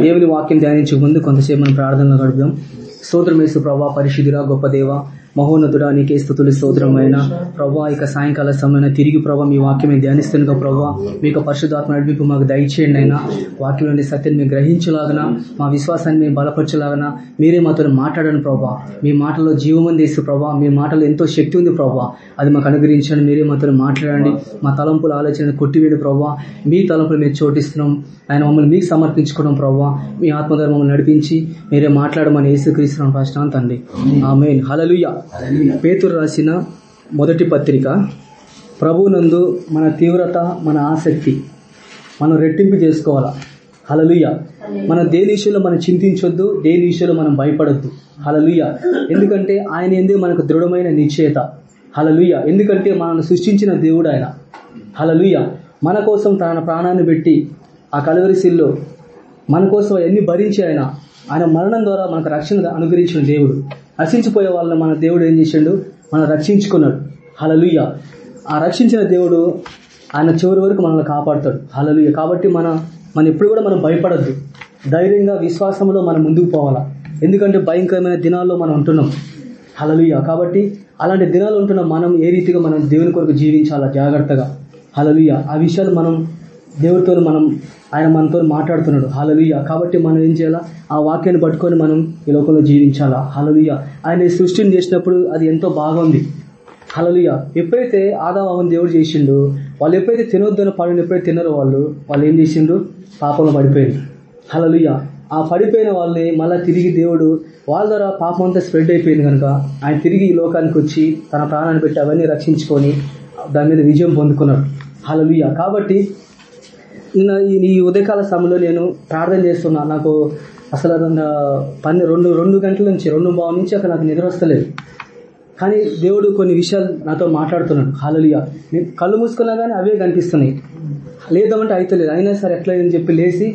దేవుని వాక్యం ధ్యానించే ముందు కొంతసేపు మనం ప్రార్థనలో గడుపుదాం. స్తోత్రం వేసు ప్రభా పరిశుద్ధురా గొప్ప దేవ మహోన్నతుడా నీకే స్థుతులు స్తోత్రమైన ప్రభా ఇక సాయంకాల సమయంలో తిరిగి ప్రభా మీ వాక్యం ధ్యానిస్తుండగా ప్రభా మీకు పరిశుద్ధాత్మ నడిపింపు మాకు దయచేయండి అయినా. వాక్యంలోని సత్యం మేము గ్రహించలాగన మా విశ్వాసాన్ని మేము బలపరచలాగన మీరే మాతో మాట్లాడండి ప్రభా. మీ మాటలో జీవమంది తీసు ప్రభా మీ మాటలో ఎంతో శక్తి ఉంది ప్రభా. అది మాకు అనుగ్రహించండి మీరే మాతో మాట్లాడండి. మా తలంపుల ఆలోచన కొట్టివేడు ప్రభా. మీ తలంపులు మేము చోటిస్తున్నాం. ఆయన మమ్మల్ని మీకు సమర్పించుకోవడం ప్రభా. మీ ఆత్మధర్మం నడిపించి మీరే మాట్లాడమని యేసుక్రీస్తున్నాం ప్రశ్న తండ్రి. ఆమె హలలుయ పేతురు రాసిన మొదటి పత్రిక ప్రభునందు మన తీవ్రత మన ఆసక్తి మనం రెట్టింపు చేసుకోవాలా? హలలుయ మన దేని విషయంలో మనం చింతించొద్దు దేని విషయంలో మనం భయపడొద్దు. హలలుయ ఎందుకంటే ఆయన ఏంది మనకు దృఢమైన నిశ్చయత. హలలుయ ఎందుకంటే మనల్ని సృష్టించిన దేవుడు ఆయన. హలలుయ మన కోసం తన ప్రాణాన్ని పెట్టి ఆ కలవరిశిల్లో మన కోసం ఎన్ని భరించి ఆయన ఆయన మరణం ద్వారా మనకు రక్షణ అనుగ్రహించిన దేవుడు. నశించిపోయే వాళ్ళని మన దేవుడు ఏం చేసిండు? మనం రక్షించుకున్నాడు. హలలుయ్య ఆ రక్షించిన దేవుడు ఆయన చివరి వరకు మనల్ని కాపాడుతాడు. హలలుయ్య కాబట్టి మన మనం ఎప్పుడు కూడా మనం భయపడద్దు. ధైర్యంగా విశ్వాసంలో మనం ముందుకు పోవాలా. ఎందుకంటే భయంకరమైన దినాల్లో మనం ఉంటున్నాం. హలలుయ్య కాబట్టి అలాంటి దినాలు ఉంటున్న మనం ఏ రీతిగా మనం దేవుని కొరకు జీవించాలా? జాగ్రత్తగా. హలలుయ్య ఆ విషయాలు మనం దేవుడితో మనం ఆయన మనతో మాట్లాడుతున్నాడు. హలలుయ కాబట్టి మనం ఏం చేయాలా? ఆ వాక్యాన్ని పట్టుకొని మనం ఈ లోకంలో జీవించాలా? హలలుయ ఆయన సృష్టిని చేసినప్పుడు అది ఎంతో బాగుంది హలలుయ ఎప్పుడైతే ఆదావాహం దేవుడు చేసిండు వాళ్ళు ఎప్పుడైతే తినొద్దని పడిన ఎప్పుడైతే తిన్నారో వాళ్ళు వాళ్ళు ఏం చేసిండ్రు? పాపంలో పడిపోయింది హలలుయ ఆ పడిపోయిన వాళ్ళని మళ్ళీ తిరిగి దేవుడు వాళ్ళ ద్వారా పాపం అంతా స్ప్రెడ్ అయిపోయింది కనుక ఆయన తిరిగి ఈ లోకానికి వచ్చి తన ప్రాణాన్ని పెట్టి అవన్నీ రక్షించుకొని దాని మీద విజయం పొందుకున్నాడు. హలలుయ కాబట్టి ఈ ఈ ఉదయకాల సమయంలో నేను ప్రార్థన చేస్తున్నా. నాకు అసలు పన్నె రెండు రెండు గంటల నుంచి రెండు భావం నుంచి అక్కడ నాకు నిద్ర వస్తలేదు. కానీ దేవుడు కొన్ని విషయాలు నాతో మాట్లాడుతున్నాడు. హాలలిగా నేను కళ్ళు మూసుకున్నా కానీ అవే కనిపిస్తున్నాయి. లేదామంటే అయితలేదు. అయినా సరే ఎట్లా అని చెప్పి లేచి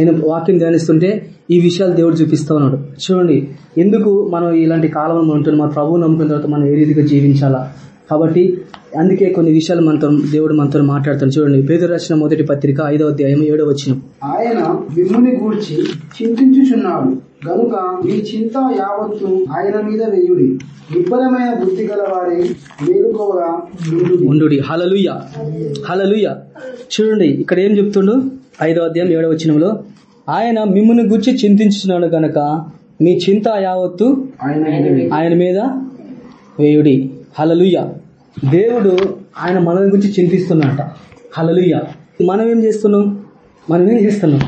నేను వాక్యం ధ్యానిస్తుంటే ఈ విషయాలు దేవుడు చూపిస్తూ ఉన్నాడు. చూడండి. ఎందుకు మనం ఇలాంటి కాలంలో ఉంటున్నాం? మన ప్రభువు నమ్ముకున్న తర్వాత మనం ఏ రీతిగా జీవించాలా? కాబట్టి అందుకే కొన్ని విషయాలు మనతో దేవుడు మనతో మాట్లాడతాడు. చూడండి పేదరు రాసిన మొదటి పత్రిక ఐదో అధ్యాయం ఏడో వచ్చిన ఆయన మిమ్ముని గూర్చి చింతించుచున్నాడు. గనుక మీ చింత యావత్తు ఆయన మీద వేయుడి. దుర్బలమైన బుద్ధి గల వారి నుండుడి. ఉండు హలలుయ హలలుయ చూడండి ఇక్కడ ఏం చెప్తుండు? ఐదో అధ్యాయం ఏడవ వచనంలో ఆయన మిమ్ముని గుర్చి చింతించున్నాడు గనక మీ చింత యావత్తు ఆయన మీద వేయుడి. ఆయన మీద వేయుడి హలలుయ దేవుడు ఆయన మన గురించి చింతిస్తున్నట హలలుయ మనం ఏం చేస్తున్నాం? మనం ఏం చేస్తున్నాం?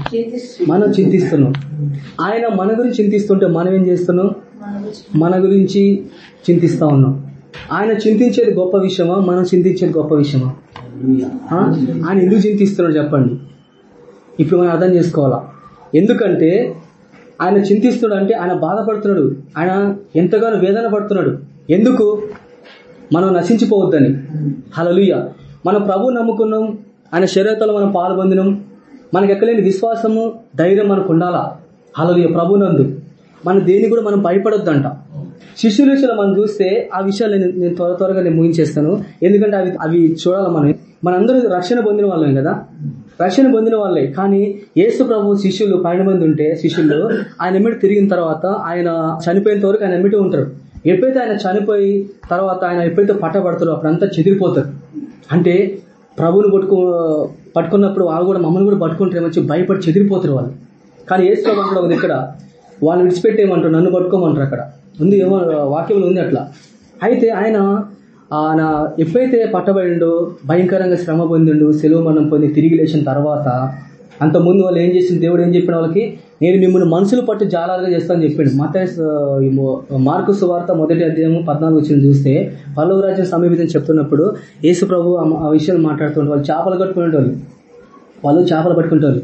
మనం చింతిస్తున్నాం. ఆయన మన గురించి చింతిస్తుంటే మనం ఏం చేస్తున్నాం? మన గురించి చింతిస్తా ఉన్నాం. ఆయన చింతించేది గొప్ప విషయమా? మనం చింతించేది గొప్ప విషయమా? ఆ? ఆయన ఎందుకు చింతిస్తున్నాడు చెప్పండి. ఇప్పుడు మనం అర్థం చేసుకోవాలా? ఎందుకంటే ఆయన చింతిస్తున్నాడు అంటే ఆయన బాధపడుతున్నాడు. ఆయన ఎంతగానో వేదన పడుతున్నాడు. ఎందుకు? మనం నశించిపోవద్దని. హలలుయ మన ప్రభు నమ్ముకున్నాం ఆయన శరీరతలో మనం పాల్పొందినాం. మనకు ఎక్కలేని విశ్వాసము ధైర్యం మనకు ఉండాలా? హలలుయ ప్రభునందు మన దేని కూడా మనం భయపడొద్దంట. శిష్యుల మనం చూస్తే ఆ విషయాలు నేను నేను త్వర త్వరగా నేను ముగించేస్తాను. ఎందుకంటే అవి అవి చూడాలి మనం? మనందరూ రక్షణ పొందిన వాళ్ళం కదా? రక్షణ పొందిన వాళ్ళే. కానీ యేసు ప్రభు శిష్యులు పన్నెండు మంది ఉంటే శిష్యులు ఆయన ఎమ్మిటి తిరిగిన తర్వాత ఆయన చనిపోయినంత వరకు ఆయన ఎమ్మిటి ఉంటారు. ఎప్పుడైతే ఆయన చనిపోయి తర్వాత ఆయన ఎప్పుడైతే పట్టబడతారో అప్పుడంతా చెదిరిపోతారు. అంటే ప్రభుని పట్టుకో పట్టుకున్నప్పుడు వాళ్ళు కూడా మమ్మల్ని కూడా పట్టుకుంటారు మంచి భయపడి చెదిరిపోతారు వాళ్ళు. కానీ యేసు ప్రభు అంటాడు ఒక వాళ్ళు విడిచిపెట్టేయమంటారు నన్ను పట్టుకోమంటారు అక్కడ. ఉంది ఏమో వాక్యంలో ఉంది అట్లా. అయితే ఆయన ఆయన ఎప్పుడైతే పట్టబడిండో భయంకరంగా శ్రమ పొందిండు సెలవు మనం పొంది తిరిగి లేచిన తర్వాత అంత ముందు వాళ్ళు ఏం చేసింది? దేవుడు ఏం చెప్పిన వాళ్ళకి నేను మిమ్మల్ని మనుషులు పట్టు జాలాలుగా చేస్తానని చెప్పిండు. మత మార్కు సువార్త మొదటి అధ్యాయం పద్నాలుగు వచ్చిన చూస్తే పల్లవ రాజ్యం సమీపం చెప్తున్నప్పుడు యేసు ప్రభు ఆ- విషయాలు మాట్లాడుతుండే వాళ్ళు చేపలు కట్టుకునేటోళ్ళు. వాళ్ళు వాళ్ళు చేపలు పట్టుకుంటారు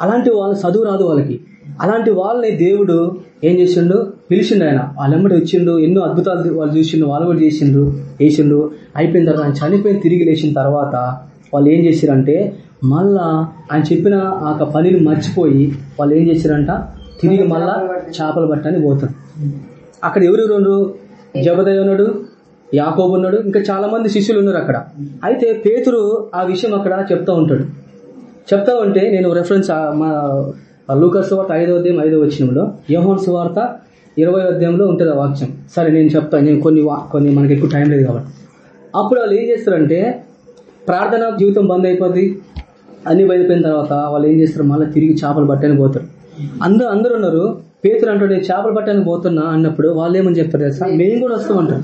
అలాంటి వాళ్ళు చదువు రాదు వాళ్ళకి. అలాంటి వాళ్ళని దేవుడు ఏం చేసిండు? పిలిచిండు ఆయన. వాళ్ళెమ్మడి వచ్చిండు? ఎన్నో అద్భుతాలు వాళ్ళు చూసిండు? వాళ్ళు కూడా చేసిండ్రు వేసిండు అయిపోయిన తర్వాత ఆయన చనిపోయిన తిరిగి లేచిన తర్వాత వాళ్ళు ఏం చేశారంటే మళ్ళా ఆయన చెప్పిన ఆ పనిని మర్చిపోయి వాళ్ళు ఏం చేశారంట? తిరిగి మళ్ళా చేపలు పట్టడానికి పోతారు. అక్కడ ఎవరెవరు ఉన్నారు? జబదయ్య ఉన్నాడు యాకోబు ఉన్నాడు ఇంకా చాలా మంది శిష్యులు ఉన్నారు అక్కడ. అయితే పేతురు ఆ విషయం అక్కడ చెప్తా ఉంటాడు. చెప్తా ఉంటే నేను రెఫరెన్స్ మా లూకర్స్ సువార్త ఐదో అధ్యాయం ఐదో వచ్చినంలో యోహోన్ సువార్త ఇరవై అధ్యాయంలో ఉంటుంది ఆ వాక్యం. సరే నేను చెప్తాను నేను కొన్ని వా- కొన్ని మనకి ఎక్కువ టైం లేదు కాబట్టి. అప్పుడు వాళ్ళు ఏం చేస్తారంటే ప్రార్థన జీవితం బంద్ అయిపోద్ది. అన్ని బయలుపోయిన తర్వాత వాళ్ళు ఏం చేస్తారు? మళ్ళీ తిరిగి చేపలు పట్టడానికి పోతారు. అందరూ అందరు ఉన్నారు. పేతులు అంటాడు చేపలు పట్టడానికి పోతున్నా అన్నప్పుడు వాళ్ళు ఏమని చెప్తారు తెలుసా? మేము కూడా వస్తామంటారు.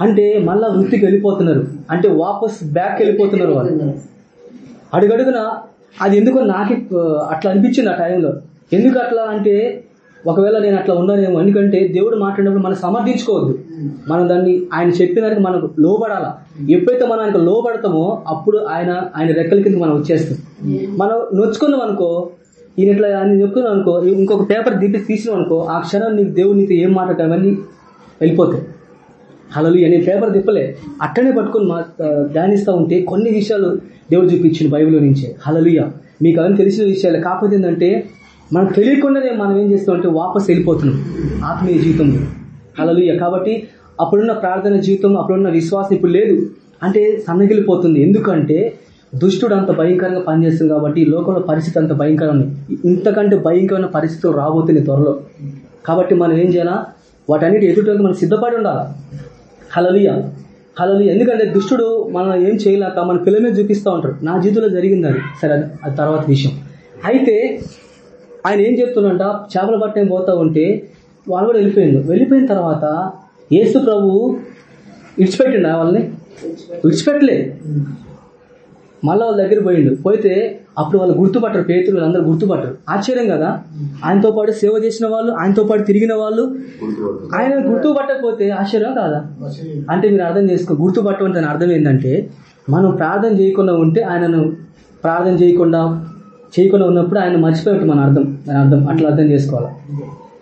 అంటే మళ్ళా వృత్తికి వెళ్ళిపోతున్నారు. అంటే వాపస్ బ్యాక్ వెళ్ళిపోతున్నారు వాళ్ళు. అడుగడుగున అది ఎందుకో నాకు అట్లా అనిపించింది ఆ టైంలో ఎందుకు అట్లా అంటే ఒకవేళ నేను అట్లా ఉన్నానేమో ఎందుకంటే దేవుడు మాట్లాడినప్పుడు మనం సమర్థించుకోవద్దు. మనం దాన్ని ఆయన చెప్పిన దానికి మనకు లోబడాలా. ఎప్పుడైతే మనం ఆయనకు లోబడతామో అప్పుడు ఆయన ఆయన రెక్కల కింద మనం వచ్చేస్తాం. మనం నొచ్చుకున్నాం అనుకో ఈయన ఇట్లా ఆయన చెప్పుకున్నాం అనుకో ఇంకొక పేపర్ దిప్పి తీసినాం అనుకో ఆ క్షణం నీకు దేవుడు నీతో ఏం మాట్లాడటం అవన్నీ వెళ్ళిపోతాయి. హలలు నేను పేపర్ తిప్పలే. అట్టనే పట్టుకొని మా ధ్యానిస్తూ ఉంటే కొన్ని విషయాలు దేవుడు చూపించింది బైబిల్ నుంచే. హలలుయ మీకు అవన్నీ తెలిసిన విషయాలు. కాకపోతే ఏంటంటే మనకు తెలియకుండానే మనం ఏం చేస్తామంటే వాపస్ వెళ్ళిపోతున్నాం. ఆత్మీయ జీవితంలో హలలుయ కాబట్టి అప్పుడున్న ప్రార్థన జీవితం అప్పుడున్న విశ్వాసం ఇప్పుడు లేదు. అంటే సన్నగిలిపోతుంది ఎందుకంటే దుష్టుడు అంత భయంకరంగా పనిచేస్తుంది కాబట్టి లోకంలో పరిస్థితి అంత భయంకరంగా ఉంది ఇంతకంటే భయంకరమైన పరిస్థితులు రాబోతుంది త్వరలో. కాబట్టి మనం ఏం చేయాలా? వాటన్నిటి ఎదుటి మనం సిద్ధపడి ఉండాలి? హలలియ హలలియ ఎందుకంటే దుష్టుడు మనం ఏం చేయలేక మన పిల్లల మీద చూపిస్తూ ఉంటాడు. నా జీవితంలో జరిగింది అది. సరే అది అది తర్వాత విషయం. అయితే ఆయన ఏం చెప్తున్నంట చేపలు పట్టణం పోతా ఉంటే వాళ్ళు కూడా వెళ్ళిపోయిండు వెళ్ళిపోయిన తర్వాత యేసు ప్రభు విడిచిపెట్టిండు వాళ్ళని? విడిచిపెట్టలే. మళ్ళీ వాళ్ళ దగ్గర పోయిండు. పోతే అప్పుడు వాళ్ళు గుర్తుపట్టరు. పేతులు అందరూ గుర్తుపట్టరు. ఆశ్చర్యం కదా? ఆయనతో పాటు సేవ చేసిన వాళ్ళు ఆయనతో పాటు తిరిగిన వాళ్ళు. ఆయన గుర్తుపట్టకపోతే ఆశ్చర్యం కాదా? అంటే మీరు అర్థం చేసుకో గుర్తుపట్టడం దాని అర్థం ఏంటంటే మనం ప్రార్థన చేయకుండా ఉంటే ఆయనను ప్రార్థన చేయకుండా చేయకుండా ఉన్నప్పుడు ఆయన మర్చిపోయినట్టు మన అర్థం దాని అర్థం. అట్లా అర్థం చేసుకోవాలి.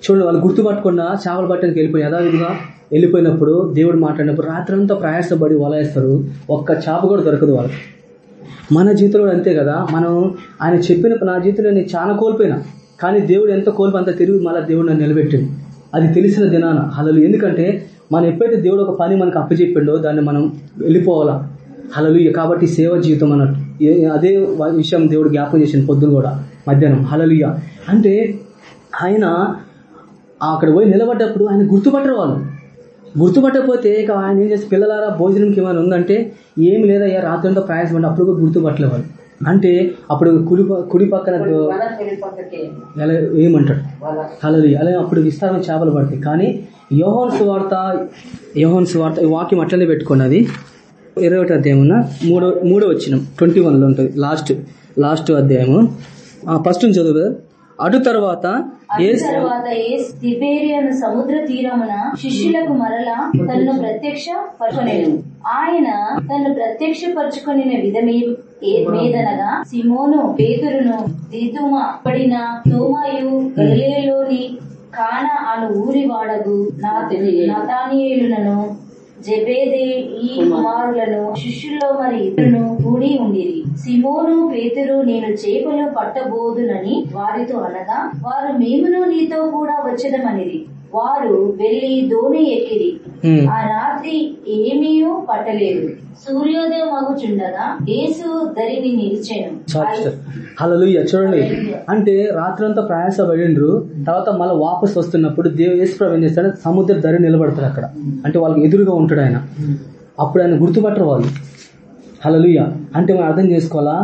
చూడండి వాళ్ళు గుర్తుపట్టకుండా చేపలు పట్టడానికి వెళ్ళిపోయి యథావిధిగా వెళ్ళిపోయినప్పుడు దేవుడు మాట్లాడినప్పుడు రాత్రంతా ప్రయాసపడి వలయేస్తారు ఒక్క చేప కూడా దొరకదు వాళ్ళకి. మన జీవితంలో అంతే కదా. మనం ఆయన చెప్పిన నా జీవితంలో నేను చాలా కోల్పోయినా. కానీ దేవుడు ఎంత కోల్పోయి అంత తిరిగి మళ్ళీ దేవుడు నన్ను నిలబెట్టింది అది తెలిసిన దినాన. హలలు ఎందుకంటే మనం ఎప్పుడైతే దేవుడు ఒక పని మనకు అప్పచెప్పిండో దాన్ని మనం వెళ్ళిపోవాలా? హలలు కాబట్టి సేవ జీవితం అన్నట్టు. అదే విషయం దేవుడు జ్ఞాపకం చేసింది పొద్దున కూడా మధ్యాహ్నం. హలలుయ అంటే ఆయన అక్కడ పోయి నిలబడ్డప్పుడు ఆయన గుర్తుపట్టరు వాళ్ళు. గుర్తుపట్టకపోతే ఇక ఆయన ఏం చేస్తే పిల్లలారా భోజనంకి ఏమైనా ఉందంటే ఏమి లేదయ్యా రాత్రంతా ప్రయాసపడి అప్పుడు కూడా గుర్తుపట్టలే వాళ్ళు. అంటే అప్పుడు కుడి కుడి పక్కన ఏమంటాడు? అలలి అలా అప్పుడు విస్తారమైన చేపలు పడతాయి. కానీ యోహోన్ సువార్త యోహోన్ సువార్త ఈ వాక్యం అట్లనే పెట్టుకున్నది. ఇరవై ఒకటి అధ్యాయం మూడో మూడో వచ్చిన ట్వంటీ వన్లో ఉంటుంది. లాస్ట్ లాస్ట్ అధ్యాయము. ఫస్ట్ నుంచి చదువు brother. అటు తర్వాత సముద్ర తీరమున శిష్యులకు మరలా తనను ప్రత్యక్ష పరచుకొనెను ఆయన తను ప్రత్యక్ష పరచుకొనిన విధమే మీదనగా సిమోను పేతురును దిదుమ పడిన తోమాయు గలిలేలోని కాన అను ఊరి వాడగు నతానియేలులను జబేదే ఈ కుమారులను శిష్యుల్లో మరి ఇద్దరును కూడి ఉండిరి. సిమోను పేతురు నేను చేపలు పట్టబోదునని వారితో అనగా వారు మేమును నీతో కూడా వచ్చదమనిది వారు వెళ్ళి దోణి ఎక్కిరి. ఆ రాత్రి ఏమీయూ పట్టలేదు. సూర్యోదయం అగుచుండగా యేసు దరిని నిలిచాను. హల్లెలూయా చూడండి. అంటే రాత్రంతా ప్రయాస పడిండ్రు తర్వాత మళ్ళీ వాపస్ వస్తున్నప్పుడు దేవు యేసుప్రభు ఏం చేస్తాడు? సముద్ర ధరి నిలబడతాడు అక్కడ. అంటే వాళ్ళకి ఎదురుగా ఉంటాడు ఆయన. అప్పుడు ఆయన గుర్తుపట్టరు వాళ్ళు. హల్లెలూయా అంటే మనం అర్థం చేసుకోవాలా?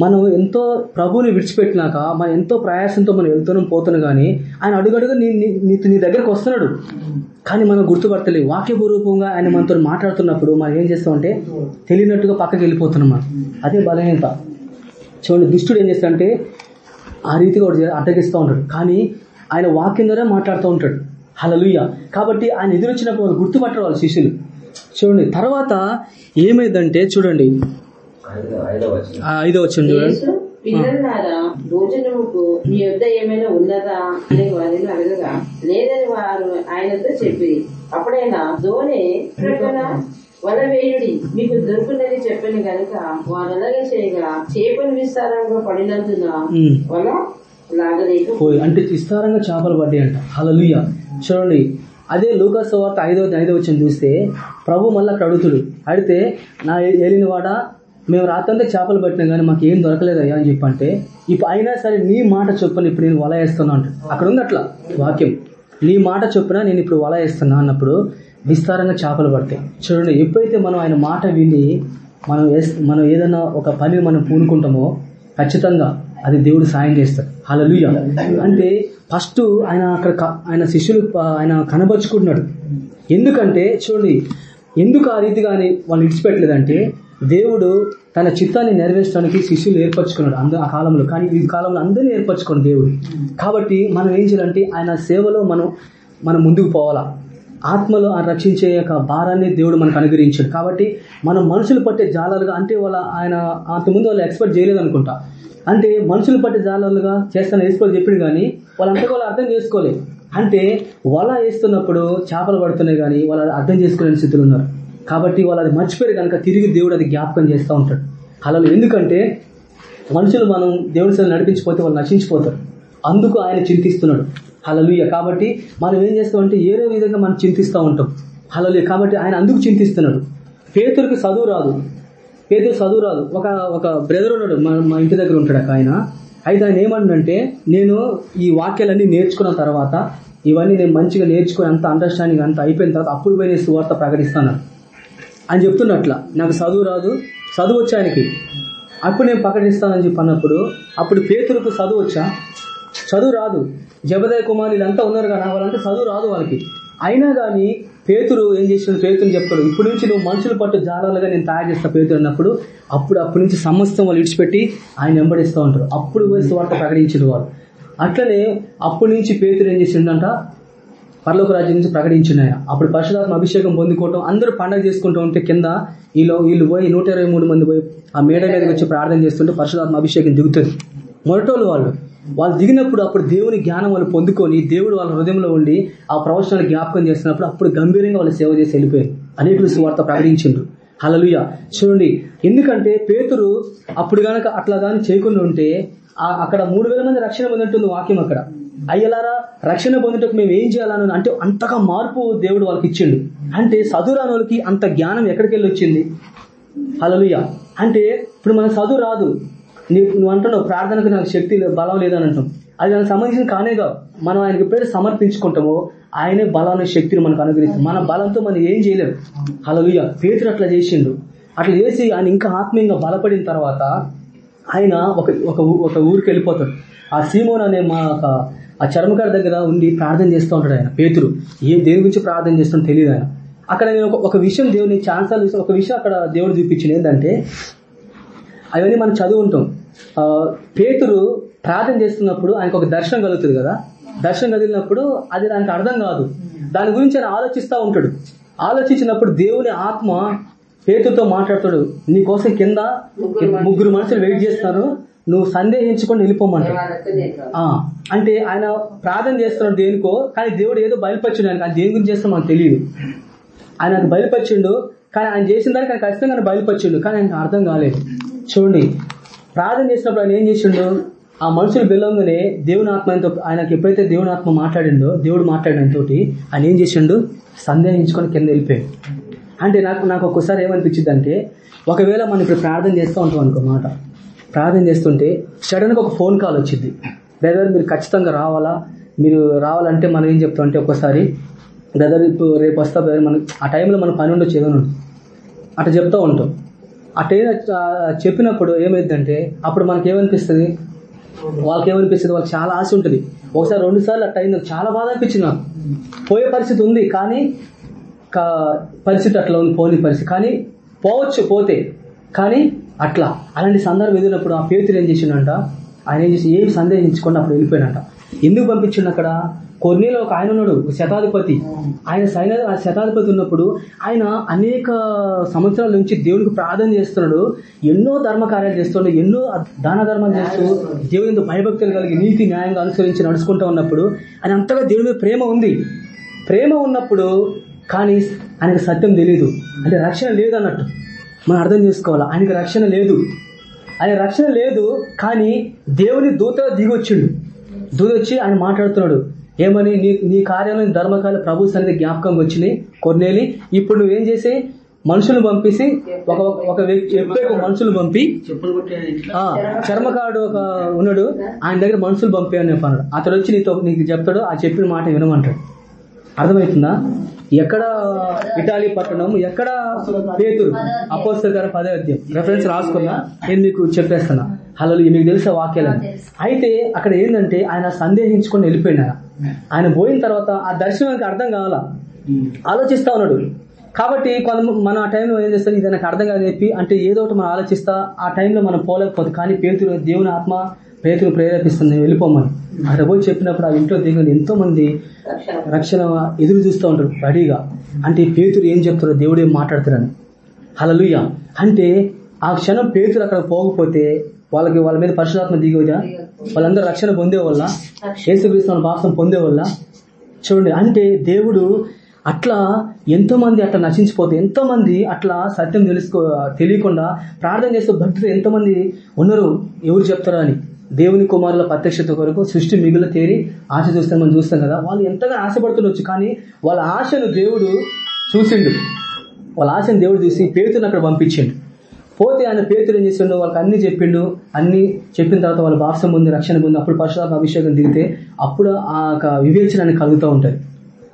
మనం ఎంతో ప్రభువుని విడిచిపెట్టినాక మనం ఎంతో ప్రయాసంతో మనం వెళ్తున్నాం పోతున్నాం కానీ ఆయన అడుగడుగు నీ నీ- నీ- దగ్గరకు వస్తున్నాడు. కానీ మనం గుర్తుపడతలేదు వాక్యపూర్వకంగా ఆయన మనతో మాట్లాడుతున్నప్పుడు మనం ఏం చేస్తామంటే తెలియనట్టుగా పక్కకి వెళ్ళిపోతున్నాం మనం. అదే బలహీనత. చూడండి దుష్టుడు ఏం చేస్తాడంటే ఆ రీతిగా అడ్డగిస్తూ ఉంటాడు. కానీ ఆయన వాక్యం ద్వారా మాట్లాడుతూ ఉంటాడు. హలలుయ్య కాబట్టి ఆయన ఎదురొచ్చినప్పుడు వాళ్ళు గుర్తుపట్టరు వాళ్ళ శిష్యులు. చూడండి తర్వాత ఏమైందంటే చూడండి ఐదో వచ్చింది చూడండి. యేసు పిల్లలారా భోజనముకు మీ ఏమైనా ఉన్నదా అని వారిని అడగగా లేదని వారు ఆయనతో చెప్పి అప్పుడైనా మీకు దొరుకునని చెప్పిన గనుక వారు అలాగే చేయగా చేపలు విస్తారంగా పడినందున ఉమ్. వల లాగలేక పోయి అంటే విస్తారంగా చేపలు పడ్డాయి అంట హలలుయ చూడండి. అదే లూకాస్ వార్త ఐదో ఐదో వచ్చిన చూస్తే ప్రభు మళ్ళీ అక్కడ అడుగుతుడు అడిగితే నా ఏలినవాడ? మేము రాత్రంతా చేపలు పట్టినా కానీ మాకు ఏం దొరకలేదు అయ్యా అని చెప్పంటే ఇప్పుడు అయినా సరే నీ మాట చొప్పున ఇప్పుడు నేను వల వేస్తున్నా అంట. అక్కడ ఉంది అట్లా వాక్యం. నీ మాట చొప్పున నేను ఇప్పుడు వల వేస్తున్నా అన్నప్పుడు విస్తారంగా చేపలు పడతాయి. చూడండి ఎప్పుడైతే మనం ఆయన మాట విని మనం మనం ఏదైనా ఒక పని మనం పూనుకుంటామో ఖచ్చితంగా అది దేవుడు సాయం చేస్తాడు. హల్లెలూయా. అంటే ఫస్ట్ ఆయన అక్కడ ఆయన శిష్యులు ఆయన కనబరుచుకుంటున్నాడు. ఎందుకంటే చూడండి ఎందుకు ఆ రీతిగా అని వాళ్ళు ఇడిచిపెట్టలేదంటే దేవుడు తన చిత్తాన్ని నెరవేర్చడానికి శిష్యులు ఏర్పరచుకున్నాడు అంద ఆ కాలంలో. కానీ ఈ కాలంలో అందరినీ ఏర్పరచుకోండి దేవుడు. కాబట్టి మనం ఏం చేయాలంటే ఆయన సేవలో మనం మనం ముందుకు పోవాలా. ఆత్మలో ఆ రక్షించే యొక్క భారాన్ని దేవుడు మనకు అనుగ్రహించాడు. కాబట్టి మనం మనుషులు పట్టే జాలాలుగా అంటే వాళ్ళ ఆయన అంతకుముందు వాళ్ళు ఎక్స్పెక్ట్ చేయలేదు అనుకుంటా అంటే మనుషులు పట్టే జాలాలుగా చేస్తాను వేసుకోవాలి చెప్పింది కానీ వాళ్ళంతగా వాళ్ళు అర్థం చేసుకోలేదు అంటే వల వేస్తున్నప్పుడు చేపలు పడుతున్నాయి కానీ వాళ్ళు అర్థం చేసుకోలేని స్థితిలో ఉన్నారు. కాబట్టి వాళ్ళు అది మర్చిపోయారు కనుక తిరిగి దేవుడు అది జ్ఞాపకం చేస్తూ ఉంటాడు. కళలు ఎందుకంటే మనుషులు మనం దేవుడి సేవ నడిపించిపోతే వాళ్ళు నశించిపోతారు. అందుకు ఆయన చింతిస్తున్నాడు. హలలుయ కాబట్టి మనం ఏం చేస్తామంటే ఏదో విధంగా మనం చింతిస్తూ ఉంటాం. హలలుయ కాబట్టి ఆయన అందుకు చింతిస్తున్నాడు. పేతురికి చదువు రాదు. పేదరు చదువు రాదు. ఒక ఒక బ్రదర్ ఉన్నాడు. మా ఇంటి దగ్గర ఉంటాడు ఒక ఆయన. అయితే ఆయన ఏమన్నాడంటే నేను ఈ వాక్యాలన్నీ నేర్చుకున్న తర్వాత ఇవన్నీ నేను మంచిగా నేర్చుకుని అంత అండర్స్టాండింగ్ అంత అయిపోయిన తర్వాత అప్పుడు పోయి నేను సువార్త ప్రకటిస్తాను అని చెప్తున్నట్ల నాకు చదువు రాదు చదువు వచ్చా ఆయనకి? అప్పుడు నేను ప్రకటిస్తానని చెప్పి అన్నప్పుడు అప్పుడు పేతులకు చదువు వచ్చా? చదువు రాదు జబదయ కుమార్ వీళ్ళంతా ఉన్నారు కానీ వాళ్ళంతా చదువు రాదు వాళ్ళకి. అయినా కానీ పేతురు ఏం చేసిన పేతులు చెప్తాడు ఇప్పుడు నుంచి నువ్వు మనుషులు పట్టు జాలాలుగా నేను తయారు చేస్తా పేతురు అన్నప్పుడు అప్పుడు అప్పటి నుంచి సమస్తం వాళ్ళు విడిచిపెట్టి ఆయన వెంబడిస్తూ ఉంటారు. అప్పుడు వేస్తూ వార్త ప్రకటించిన వారు అట్లనే అప్పటి నుంచి పేతురు ఏం చేసిండంట పర్లోక రాజ్యం నుంచి ప్రకటించిన అప్పుడు పరిశుధాత్మ అభిషేకం పొందుకోవటం అందరూ పండగ చేసుకుంటూ ఉంటే కింద వీళ్ళు వీళ్ళు పోయి నూట ఇరవై మూడు మంది పోయి ఆ మేడ మీదకి వచ్చి ప్రార్థన చేస్తుంటే పరశురాత్మ అభిషేకం దిగుతుంది. మొరటోళ్ళు వాళ్ళు వాళ్ళు దిగినప్పుడు అప్పుడు దేవుని జ్ఞానం వాళ్ళు పొందుకొని దేవుడు వాళ్ళ హృదయంలో ఉండి ఆ ప్రవచనాలు జ్ఞాపకం చేస్తున్నప్పుడు అప్పుడు గంభీరంగా వాళ్ళు సేవ చేసి వెళ్ళిపోయారు. అనేకులు సువార్త ప్రకటించిండ్రు. హలలుయ చూడండి ఎందుకంటే పేతురు అప్పుడు గనక అట్లా కానీ చేయకుండా ఉంటే ఆ- అక్కడ మూడు వేల మంది రక్షణ పొందినట్టుంది వాక్యం అక్కడ. అయ్యలారా రక్షణ పొందుటకు మేము ఏం చేయాలను? అంటే అంతగా మార్పు దేవుడు వాళ్ళకి ఇచ్చిండు. అంటే చదువురాని వాళ్ళకి అంత జ్ఞానం ఎక్కడికి వెళ్ళి వచ్చింది? హలలుయ అంటే ఇప్పుడు మన చదువు రాదు. నీకు నువ్వు అంటున్నావు ప్రార్థనకు నాకు శక్తి బలం లేదని అంటాం అది దానికి సంబంధించిన కానే కాదు. మనం ఆయనకి పేరు సమర్పించుకుంటామో ఆయనే బలాన్ని శక్తిని మనకు అనుగ్రహిస్తాం మన బలంతో మనం ఏం చేయలేము హలలుయ పేతురు అట్లా చేసిండు. అట్లా చేసి ఆయన ఇంకా ఆత్మీయంగా బలపడిన తర్వాత ఆయన ఒక ఒక ఊ- ఒక ఊరికి వెళ్ళిపోతాడు. ఆ సీమోన్ అనే మా ఒక ఆ చర్మకారి దగ్గర ఉండి ప్రార్థన చేస్తూ ఉంటాడు ఆయన పేతురు. ఏ దేని గురించి ప్రార్థన చేస్తాడో తెలియదు ఆయన. అక్కడ నేను ఒక- విషయం దేవుని ఛాన్సాలు ఒక విషయం అక్కడ దేవుడు చూపించింది ఏంటంటే అవన్నీ మనం చదువుకుంటాం ఆ, పేతురు ప్రార్థన చేస్తున్నప్పుడు ఆయనకు ఒక దర్శనం కలుగుతుంది కదా? దర్శనం కదిలినప్పుడు అది దానికి అర్థం కాదు. దాని గురించి ఆయన ఆలోచిస్తూ ఉంటాడు. ఆలోచించినప్పుడు దేవుని ఆత్మ పేతుతో మాట్లాడతాడు. నీ కోసం కింద ముగ్గురు మనుషులు వెయిట్ చేస్తాను. నువ్వు సందేహించుకొని వెళ్ళిపోమంటాడు ఆ, అంటే ఆయన ప్రార్థన చేస్తున్నాడు దేనికో కానీ దేవుడు ఏదో బయలుపరిచిండు ఆయన దేని గురించి చేస్తామో మనకు తెలియదు ఆయన అది బయలుపరిచిండు కానీ ఆయన చేసిన దానికి ఆయన ఖచ్చితంగా బయలుపరిచిండు కానీ ఆయనకు అర్థం కాలేదు. చూడండి ప్రార్థన చేసినప్పుడు ఆయన ఏం చేసిండు? ఆ మనుషులు బెల్లంగానే దేవుని ఆత్మ ఆయనతో ఆయనకి ఎప్పుడైతే దేవుని ఆత్మ మాట్లాడిండో దేవుడు మాట్లాడిన తోటి ఆయన ఏం చేసిండు? సందేహించుకొని కింద వెళ్ళిపోయాడు. అంటే నాకు నాకు ఒక్కసారి ఏమనిపించింది అంటే ఒకవేళ మనం ఇప్పుడు ప్రార్థన చేస్తూ ఉంటాం అనుకో మాట ప్రార్థన చేస్తుంటే సడన్గా ఒక ఫోన్ కాల్ వచ్చింది. బ్రదర్ మీరు ఖచ్చితంగా రావాలా? మీరు రావాలంటే మనం ఏం చెప్తాం? అంటే ఒక్కసారి బ్రదర్ ఇప్పుడు రేపు వస్తా బ్రదర్ మనం ఆ టైంలో మన పని ఉండొచ్చు ఏమైనా ఉండదు. అట్లా చెప్తూ ఉంటాం. అట్లా చెప్పినప్పుడు ఏమైందంటే అప్పుడు మనకి ఏమనిపిస్తుంది వాళ్ళకి ఏమనిపిస్తుంది వాళ్ళకి చాలా ఆశ ఉంటుంది. ఒకసారి రెండు సార్లు అట్ట అయింది. చాలా బాధ అనిపించింది నాకు. పోయే పరిస్థితి ఉంది కానీ కా- పరిస్థితి అట్లా ఉంది పోని పరిస్థితి. కానీ పోవచ్చు పోతే. కానీ అట్లా. అలాంటి సందర్భం ఎదిరినప్పుడు ఆ పేతులు ఏం చేసిండంట? ఆయన ఏం చేసి ఏం సందేహించుకొని అప్పుడు వెళ్ళిపోయినట. ఎందుకు పంపించిండు అక్కడ? కొన్నేలో ఒక ఆయన ఉన్నాడు శతాధిపతి. ఆయన సైన ఆ శతాధిపతి ఉన్నప్పుడు ఆయన అనేక సంవత్సరాల నుంచి దేవునికి ప్రార్థన చేస్తున్నాడు ఎన్నో ధర్మ కార్యాలు చేస్తున్నాడు ఎన్నో దాన ధర్మాలు చేస్తూ దేవుని భయభక్తులు కలిగి నీతి న్యాయంగా అనుసరించి నడుచుకుంటూ ఉన్నప్పుడు ఆయన అంతగా దేవుని మీద ప్రేమ ఉంది. ప్రేమ ఉన్నప్పుడు కానీ ఆయనకు సత్యం తెలియదు అంటే రక్షణ లేదు అన్నట్టు మనం అర్థం చేసుకోవాలి? ఆయనకి రక్షణ లేదు. ఆయన రక్షణ లేదు కానీ దేవుని దూత దిగొచ్చిండు. దూత వచ్చి ఆయన మాట్లాడుతున్నాడు. ఏమని? నీ నీ కార్యాలను ధర్మకాల ప్రభు సన్నిధి జ్ఞాపకం వచ్చినాయి కొన్నేలి ఇప్పుడు నువ్వేం చేసి? మనుషులు పంపిసి ఒక ఒక వ్యక్తి మనుషులు పంపి. ఆ, చర్మకారుడు ఒక ఉన్నాడు. ఆయన దగ్గర మనుషులు పంపి అని అన్నాడు అతడు వచ్చి నీతో నీకు చెప్తాడు ఆ చెప్పిన మాట వినమంటాడు. అర్థమవుతుందా? ఎక్కడ ఇటాలీ పట్టణం ఎక్కడ పేతురు? అపోస్తల గారి పదే అధ్యాయం. రెఫరెన్స్ రాసుకున్నా నేను మీకు చెప్పేస్తున్నా. హలో మీకు తెలిసే వాక్యాలని అయితే అక్కడ ఏంటంటే ఆయన సందేహించుకొని వెళ్ళిపోయినా. ఆయన పోయిన తర్వాత ఆ దర్శనానికి అర్థం కావాలా? ఆలోచిస్తా ఉన్నాడు. కాబట్టి కొంత మనం ఆ టైంలో ఏం చేస్తాం ఇది నాకు అర్థం కాదు చెప్పి అంటే ఏదో ఒకటి మనం ఆలోచిస్తా ఆ టైంలో మనం పోలేకపోతే కానీ పేతురు దేవుని ఆత్మ పేతులు ప్రేరేపిస్తుంది వెళ్ళిపోమని అక్కడ పోయి చెప్పినప్పుడు ఆ ఇంట్లో దిగుని ఎంతో మంది రక్షణ ఎదురు చూస్తూ ఉంటారు రెడీగా అంటే ఈ పేతురు ఏం చెప్తారో దేవుడు ఏం మాట్లాడతారని హలలుయ అంటే ఆ క్షణం పేతులు అక్కడ పోకపోతే వాళ్ళకి వాళ్ళ మీద పరిశుధాత్మ దిగోదా వాళ్ళందరూ రక్షణ పొందే వల్ల యేసుక్రీస్తు భాషను పొందే వల్ల? చూడండి అంటే దేవుడు అట్లా ఎంతో మంది అట్లా నశించిపోతే ఎంతో మంది అట్లా సత్యం తెలుసుకో తెలియకుండా ప్రార్థన చేస్తూ భక్తులు ఎంతో మంది ఉన్నారు ఎవరు చెప్తారా అని దేవుని కుమారుల ప్రత్యక్షత కొరకు సృష్టి మిగుల తేరి ఆశ చూస్తే మనం చూస్తాం కదా. వాళ్ళు ఎంతగా ఆశపడుతుండొచ్చు కానీ వాళ్ళ ఆశను దేవుడు చూసిండు. వాళ్ళ ఆశను దేవుడు చూసి పేతుని అక్కడ పంపించిండు. పోతే ఆయన పేతులు ఏం చేసిండు వాళ్ళకి అన్ని చెప్పిండు. అన్ని చెప్పిన తర్వాత వాళ్ళ బాప్సం ముందు రక్షణ ముందు అప్పుడు పరశురాత్మ అభిషేకం దిగితే అప్పుడు ఆ యొక్క వివేచనాన్ని కలుగుతూ ఉంటుంది.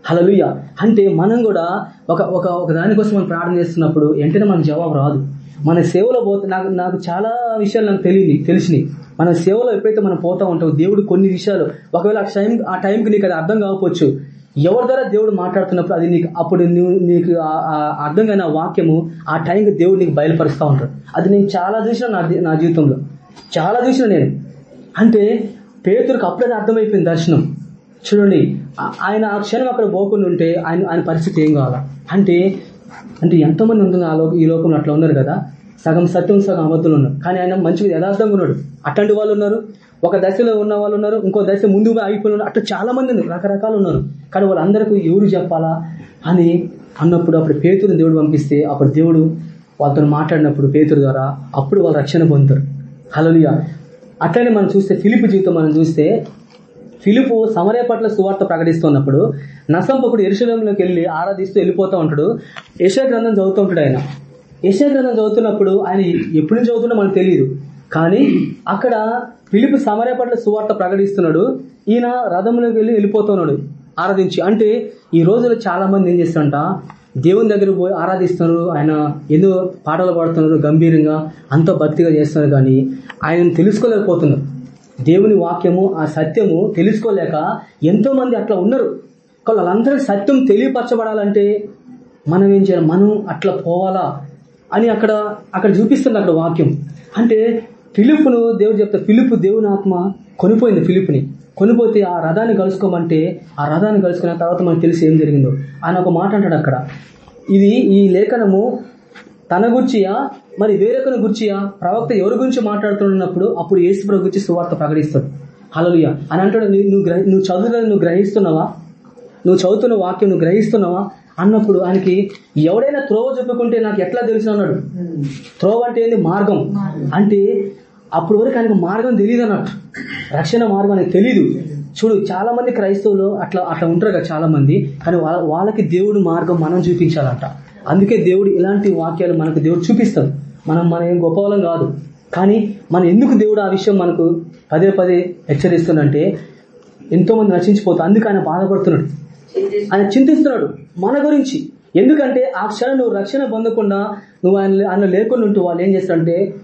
హలలుయ అంటే మనం కూడా ఒక ఒక ఒక దానికోసం మనం ప్రార్థన చేస్తున్నప్పుడు వెంటనే మనకు జవాబు రాదు. మన సేవలో పోతే నాకు నాకు చాలా విషయాలు నాకు తెలియదు తెలిసినాయి. మన సేవలో ఎప్పుడైతే మనం పోతా ఉంటామో దేవుడు కొన్ని విషయాలు ఒకవేళ ఆ టైం ఆ టైంకి నీకు అది అర్థం కాకపోవచ్చు ఎవరి ద్వారా దేవుడు మాట్లాడుతున్నప్పుడు అది నీకు అప్పుడు నీకు అర్థం కాని వాక్యము ఆ టైంకి దేవుడు నీకు బయలుపరుస్తూ ఉంటాడు. అది నేను చాలా చూసిన నా నా జీవితంలో. చాలా చూసిన నేను. అంటే పేతురికి అప్పుడే అర్థమైపోయింది దర్శనం. చూడండి ఆయన ఆ క్షణం అక్కడ పోకుండా ఉంటే ఆయన ఆయన పరిస్థితి ఏం కావాలా? అంటే అంటే ఎంతోమంది ఉంటుంది ఆ లోక ఈ లోకంలో అట్లా ఉన్నారు కదా? సగం సత్యం సగం అబద్ధులు ఉన్నారు. కానీ ఆయన మంచిగా యథార్థంగా ఉన్నాడు. అట్లాంటి వాళ్ళు ఉన్నారు. ఒక దశలో ఉన్న వాళ్ళు ఉన్నారు. ఇంకో దశ ముందు ఆగిపోయిన అట్లా చాలా మంది ఉన్నారు. రకరకాలు ఉన్నారు. కానీ వాళ్ళందరికీ ఎవరు చెప్పాలా? అని అన్నప్పుడు అప్పుడు పేతురు దేవుడు పంపిస్తే అప్పుడు దేవుడు వాళ్ళతో మాట్లాడినప్పుడు పేతురు ద్వారా అప్పుడు వాళ్ళు రక్షణ పొందుతారు. హలలుయ అట్లనే మనం చూస్తే ఫిలిప్ జీవితం మనం చూస్తే ఫిలుపు సమరయ పట్ల సువార్త ప్రకటిస్తున్నప్పుడు నసంపకుడు ఎరుశలంలోకి వెళ్ళి ఆరాధిస్తూ వెళ్ళిపోతూ ఉంటాడు. యశా గ్రంథం చదువుతూ ఉంటాడు ఆయన. యశా గ్రంథం చదువుతున్నప్పుడు ఆయన ఎప్పుడు నుంచి చదువుతున్నా మనకు తెలియదు కానీ అక్కడ ఫిలిపు సమరయ పట్ల సువార్త ప్రకటిస్తున్నాడు. ఈయన రథంలోకి వెళ్ళి వెళ్ళిపోతున్నాడు ఆరాధించి అంటే ఈ రోజుల్లో చాలా మంది ఏం చేస్తుంట దేవుని దగ్గర పోయి ఆరాధిస్తున్నారు. ఆయన ఎన్నో పాటలు పాడుతున్నారు గంభీరంగా అంత భక్తిగా చేస్తున్నారు కానీ ఆయన తెలుసుకోలేకపోతున్నారు. దేవుని వాక్యము ఆ సత్యము తెలుసుకోలేక ఎంతో మంది అట్లా ఉన్నారు. కానీ వాళ్ళందరికీ సత్యం తెలియపరచబడాలంటే మనం ఏం చేయాలి? మనం అట్లా పోవాలా? అని అక్కడ అక్కడ చూపిస్తుంది అక్కడ వాక్యం. అంటే పిలుపును దేవుడు చెప్తా ఫిలిప్ దేవుని ఆత్మ కొనిపోయింది ఫిలిప్ని కొనిపోతే ఆ రథాన్ని కలుసుకోమంటే ఆ రథాన్ని కలుసుకున్న తర్వాత మనకు తెలిసి ఏం జరిగిందో. ఆయన ఒక మాట అంటాడు అక్కడ. ఇది ఈ లేఖనము తన గుర్చియా మరి వేరొకరి గుర్చియా ప్రవక్త ఎవరి గురించి మాట్లాడుతున్నప్పుడు అప్పుడు ఏసుప్రభు గురించి సువార్త ప్రకటిస్తాడు. హలలుయ అని అంటాడు నువ్వు నువ్వు చదువుతుంది నువ్వు గ్రహిస్తున్నావా? నువ్వు చదువుతున్న వాక్యం నువ్వు గ్రహిస్తున్నావా? అన్నప్పుడు ఆయనకి ఎవడైనా త్రోవ చెప్పుకుంటే నాకు ఎట్లా తెలుసు? అన్నాడు. త్రోవ అంటే ఏంది? మార్గం. అంటే అప్పుడు వరకు ఆయనకు మార్గం తెలియదు అన్నట్టు. రక్షణ మార్గం అనేది తెలీదు. చూడు చాలా మంది క్రైస్తవులు అట్లా అట్లా ఉంటారు కదా చాలా మంది కానీ వాళ్ళ వాళ్ళకి దేవుడు మార్గం మనం చూపించాలంట. అందుకే దేవుడు ఇలాంటి వాక్యాలు మనకు దేవుడు చూపిస్తాడు. మనం మన ఏం గొప్పవాళ్ళం కాదు. కానీ మన ఎందుకు దేవుడు ఆ విషయం మనకు పదే పదే హెచ్చరిస్తుందంటే ఎంతో మంది నశించిపోతారు అందుకు ఆయన బాధపడుతున్నాడు. ఆయన చింతిస్తున్నాడు మన గురించి. ఎందుకంటే ఆ క్షణం నువ్వు రక్షణ పొందకుండా నువ్వు ఆయన ఆయన లేకుండా ఉంటూ వాళ్ళు ఏం చేస్తారంటే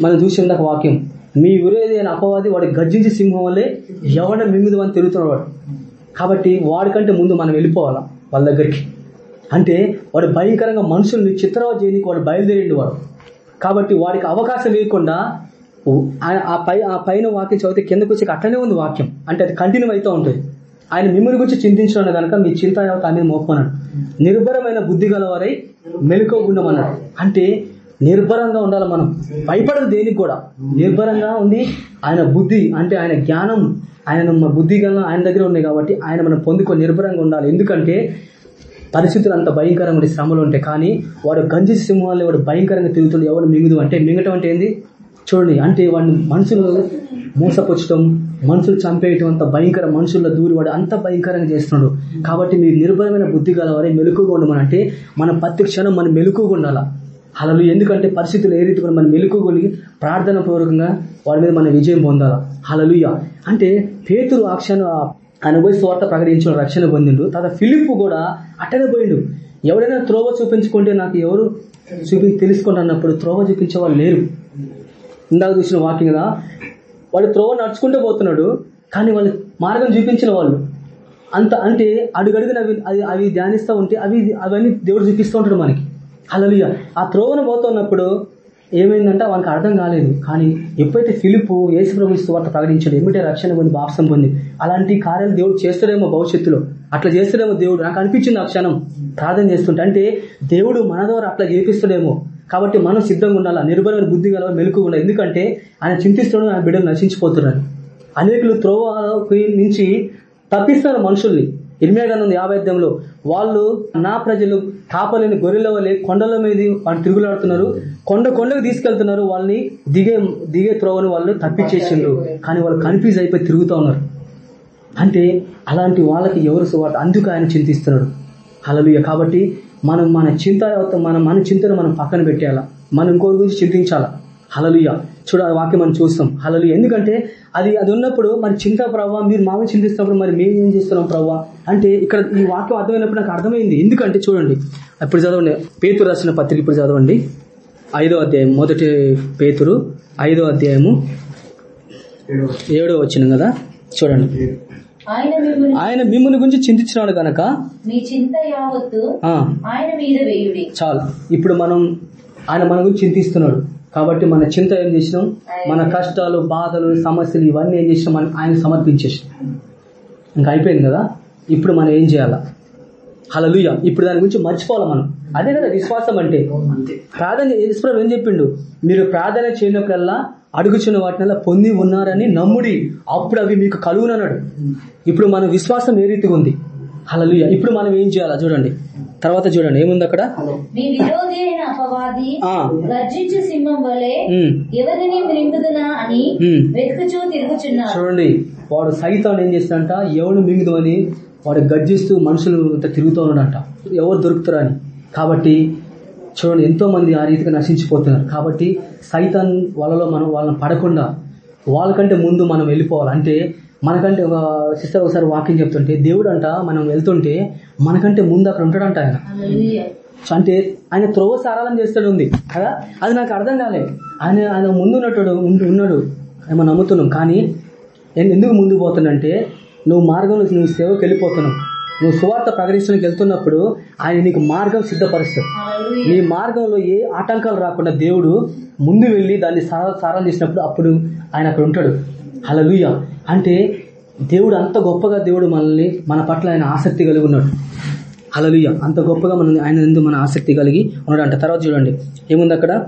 మనం చూసి వాక్యం మీ విరోధి అయిన అపవాది వాడు గర్జించి సింహం వల్లే ఎవడ మింగుదు అని తిరుగుతున్నాడు వాడు. కాబట్టి వాడికంటే ముందు మనం వెళ్ళిపోవాలా వాళ్ళ దగ్గరికి. అంటే వాడు భయంకరంగా మనుషుల్ని చిత్రవద చేయడానికి వాడు బయలుదేరిండు వాడు. కాబట్టి వాడికి అవకాశం ఇవ్వకుండా ఆ- పై ఆ పైన వాక్యం చదివితే కిందకు వచ్చి అట్లనే ఉంది వాక్యం. అంటే అది కంటిన్యూ అవుతూ ఉంటుంది. ఆయన మిమ్మల్ని గురించి చింతించడం కనుక మీ చింత యావత్ ఆయన నిర్భరమైన బుద్ధి గలవారై మెలుకోగుండమన్నాడు అంటే నిర్భరంగా ఉండాలి మనం. భయపడదు దేనికి కూడా. నిర్భరంగా ఉండి ఆయన బుద్ధి అంటే ఆయన జ్ఞానం ఆయన బుద్ధి గల ఆయన దగ్గర ఉన్నాయి కాబట్టి ఆయన మనం పొందుకో నిర్భరంగా ఉండాలి. ఎందుకంటే పరిస్థితులు అంత భయంకరంగా శ్రమలు ఉంటాయి కానీ వాడు గంజి సింహాలు వాడు భయంకరంగా తిరుగుతుంది ఎవరు మింగుదు అంటే మింగటం అంటే ఏంది? చూడండి అంటే వాడిని మనుషులు మోసపుచ్చటం మనుషులు చంపేయటం అంత భయంకర మనుషుల్లో దూరివాడు అంత భయంకరంగా చేస్తున్నాడు. కాబట్టి మీరు నిర్భయమైన బుద్ధి గలవారే మెలుకుగా ఉండమని మన ప్రతి క్షణం మనం మెలుకుగా ఉండాలా? అలలు ఎందుకంటే పరిస్థితులు ఏ రీతిగా మనం మెలుకుగొలిగి ప్రార్థన పూర్వకంగా వారి మీద మన విజయం పొందాలి? హలలుయ అంటే పేతురు ఆ ఆయన పోయి స్వార్థ ప్రకటించిన రక్షణ పొందిండు. తర్వాత ఫిలిప్ కూడా అట్టనే పోయిండు. ఎవరైనా త్రోవ చూపించుకుంటే నాకు ఎవరు చూపి తెలుసుకుంటా అన్నప్పుడు త్రోవ చూపించే వాళ్ళు లేరు. ఇందాక చూసిన వాకింగ్ కదా వాడు త్రోవ నడుచుకుంటూ పోతున్నాడు కానీ వాళ్ళు మార్గం చూపించిన వాళ్ళు. అంత అంటే అడుగడుగున అవి అవి అవి ధ్యానిస్తూ ఉంటే అవి అవన్నీ దేవుడు చూపిస్తూ ఉంటాడు మనకి. అలలియ ఆ త్రోవను పోతున్నప్పుడు ఏమైందంటే వానికి అర్థం కాలేదు. కానీ ఎప్పుడైతే ఫిలిపు యేసుప్రభు వార్త ప్రకటించాడు ఏమిటే రక్షణ పొంది బాప్సం పొంది? అలాంటి కార్యాలు దేవుడు చేస్తాడేమో భవిష్యత్తులో. అట్లా చేస్తాడేమో దేవుడు. నాకు అనిపించింది ఆ క్షణం. ప్రార్థన చేస్తుంటే అంటే దేవుడు మన ద్వారా అట్లా చేపిస్తాడేమో కాబట్టి మనం సిద్ధంగా ఉండాలా? నిర్భరమైన బుద్ధి గల మెలకు ఉండాలి? ఎందుకంటే ఆయన చింతిస్తున్నాడు ఆయన బిడ్డలు నశించిపోతున్నారు. అనేకులు త్రోవ నుంచి తప్పిస్తారు మనుషుల్ని. ఇరిమే గ్రంథం యాభై అధ్యాయంలో వాళ్ళు నా ప్రజలు కాపలేని గొర్రెల వల్లే కొండల మీద వాళ్ళు తిరుగులాడుతున్నారు. కొండ కొండకు తీసుకెళ్తున్నారు. వాళ్ళని దిగే దిగే త్రోవని వాళ్ళు తప్పించేసిండ్రు. కానీ వాళ్ళు కన్ఫ్యూజ్ అయిపోయి తిరుగుతూ ఉన్నారు. అంటే అలాంటి వాళ్ళకి ఎవరు సువార్త? అందుకు ఆయన చింతిస్తున్నాడు. అలలుయ కాబట్టి మనం మన చింత మన మన చింతను మనం పక్కన పెట్టేయాలా? మనం ఇంకోరి గురించి చింతించాలా? హలలుయ చూడ వాక్యం మనం చూస్తాం. హలలు ఎందుకంటే అది అది ఉన్నప్పుడు మరి చింత ప్రవ్వా మీరు మామూలు చింతిస్తున్నప్పుడు మరి మేము ఏం చేస్తున్నాం ప్రవ్వా అంటే ఇక్కడ ఈ వాక్యం అర్థమైనప్పుడు నాకు అర్థమైంది. ఎందుకంటే చూడండి ఇప్పుడు చదవండి. పేతురు రాసిన పత్రిక ఇప్పుడు చదవండి. ఐదో అధ్యాయం మొదటి పేతురు ఐదో అధ్యాయము ఏడో వచ్చిన కదా? చూడండి. ఆయన మిమ్మల్ని గురించి చింతించినాడు గనక వేయుడి. చాలు. ఇప్పుడు మనం ఆయన మన గురించి చింతిస్తున్నాడు. కాబట్టి మన చింత ఏం చేసినాం? మన కష్టాలు బాధలు సమస్యలు ఇవన్నీ ఏం చేసినాం? మనం ఆయన సమర్పించేసినాం. ఇంకా అయిపోయింది కదా? ఇప్పుడు మనం ఏం చేయాలా? హలలుయ ఇప్పుడు దాని గురించి మర్చిపోవాలి మనం? అదే కదా విశ్వాసం అంటే. ప్రార్థన ఈశ్వరం ఏం చెప్పిండు? మీరు ప్రార్థన చేయనప్పుడల్లా అడుగుచున్న వాటినల్లా పొంది ఉన్నారని నమ్ముడి అప్పుడు అవి మీకు కలుగునన్నాడు. ఇప్పుడు మన విశ్వాసం ఏ రీతిగా ఉంది? హలలుయ ఇప్పుడు మనం ఏం చేయాలా? చూడండి. తర్వాత చూడండి. ఏముంది అక్కడ? మీ విరోధి అయిన అపవాది ఆ, గర్జించు సింహం వలె ఉమ్, ఎవరిని మిరింపుదునా అని ఉమ్. వెతుకుచూ తిరుగుచున్నారు. చూడండి. వాడు సైతాన్ ఏం చేస్తాడంట? ఎవడు మింగుదు అని వాడు గర్జిస్తూ మనుషులు ఇంత తిరుగుతూ ఉన్నాడంట. ఎవరు దొరుకుతారు అని. కాబట్టి చూడండి ఎంతో మంది ఆ రీతిగా నశించిపోతున్నారు. కాబట్టి సైతాన్ వాళ్ళలో మనం వాళ్ళని పడకుండా వాళ్ళకంటే ముందు మనం వెళ్ళిపోవాలి. అంటే మనకంటే ఒక సిస్టర్ ఒకసారి వాకింగ్ చెప్తుంటే దేవుడు అంట మనం వెళ్తుంటే మనకంటే ముందు అక్కడ ఉంటాడంట ఆయన. అంటే ఆయన త్రోవ సారాలను చేస్తాడు ఉంది కదా? అది నాకు అర్థం కాలే. ఆయన ఆయన ముందు ఉన్నట్టు ఉన్నాడు. ఏమో నమ్ముతున్నాం. కానీ ఎందుకు ముందుకు పోతున్నంటే నువ్వు మార్గంలో నువ్వు సేవకు వెళ్ళిపోతున్నావు. నువ్వు సువార్త ప్రకటించడానికి వెళ్తున్నప్పుడు ఆయన నీకు మార్గం సిద్ధపరుస్తాడు. నీ మార్గంలో ఏ ఆటంకాలు రాకుండా దేవుడు ముందు వెళ్ళి దాన్ని సారా సారాలు చేసినప్పుడు అప్పుడు ఆయన అక్కడ ఉంటాడు. హలలుయ అంటే దేవుడు అంత గొప్పగా దేవుడు మనల్ని మన పట్ల ఆయన ఆసక్తి కలిగి ఉన్నాడు. హలలుయ అంత గొప్పగా మన ఆయన ఎందుకు మన ఆసక్తి కలిగి ఉన్నాడు అంట తర్వాత చూడండి. ఏముంది అక్కడ?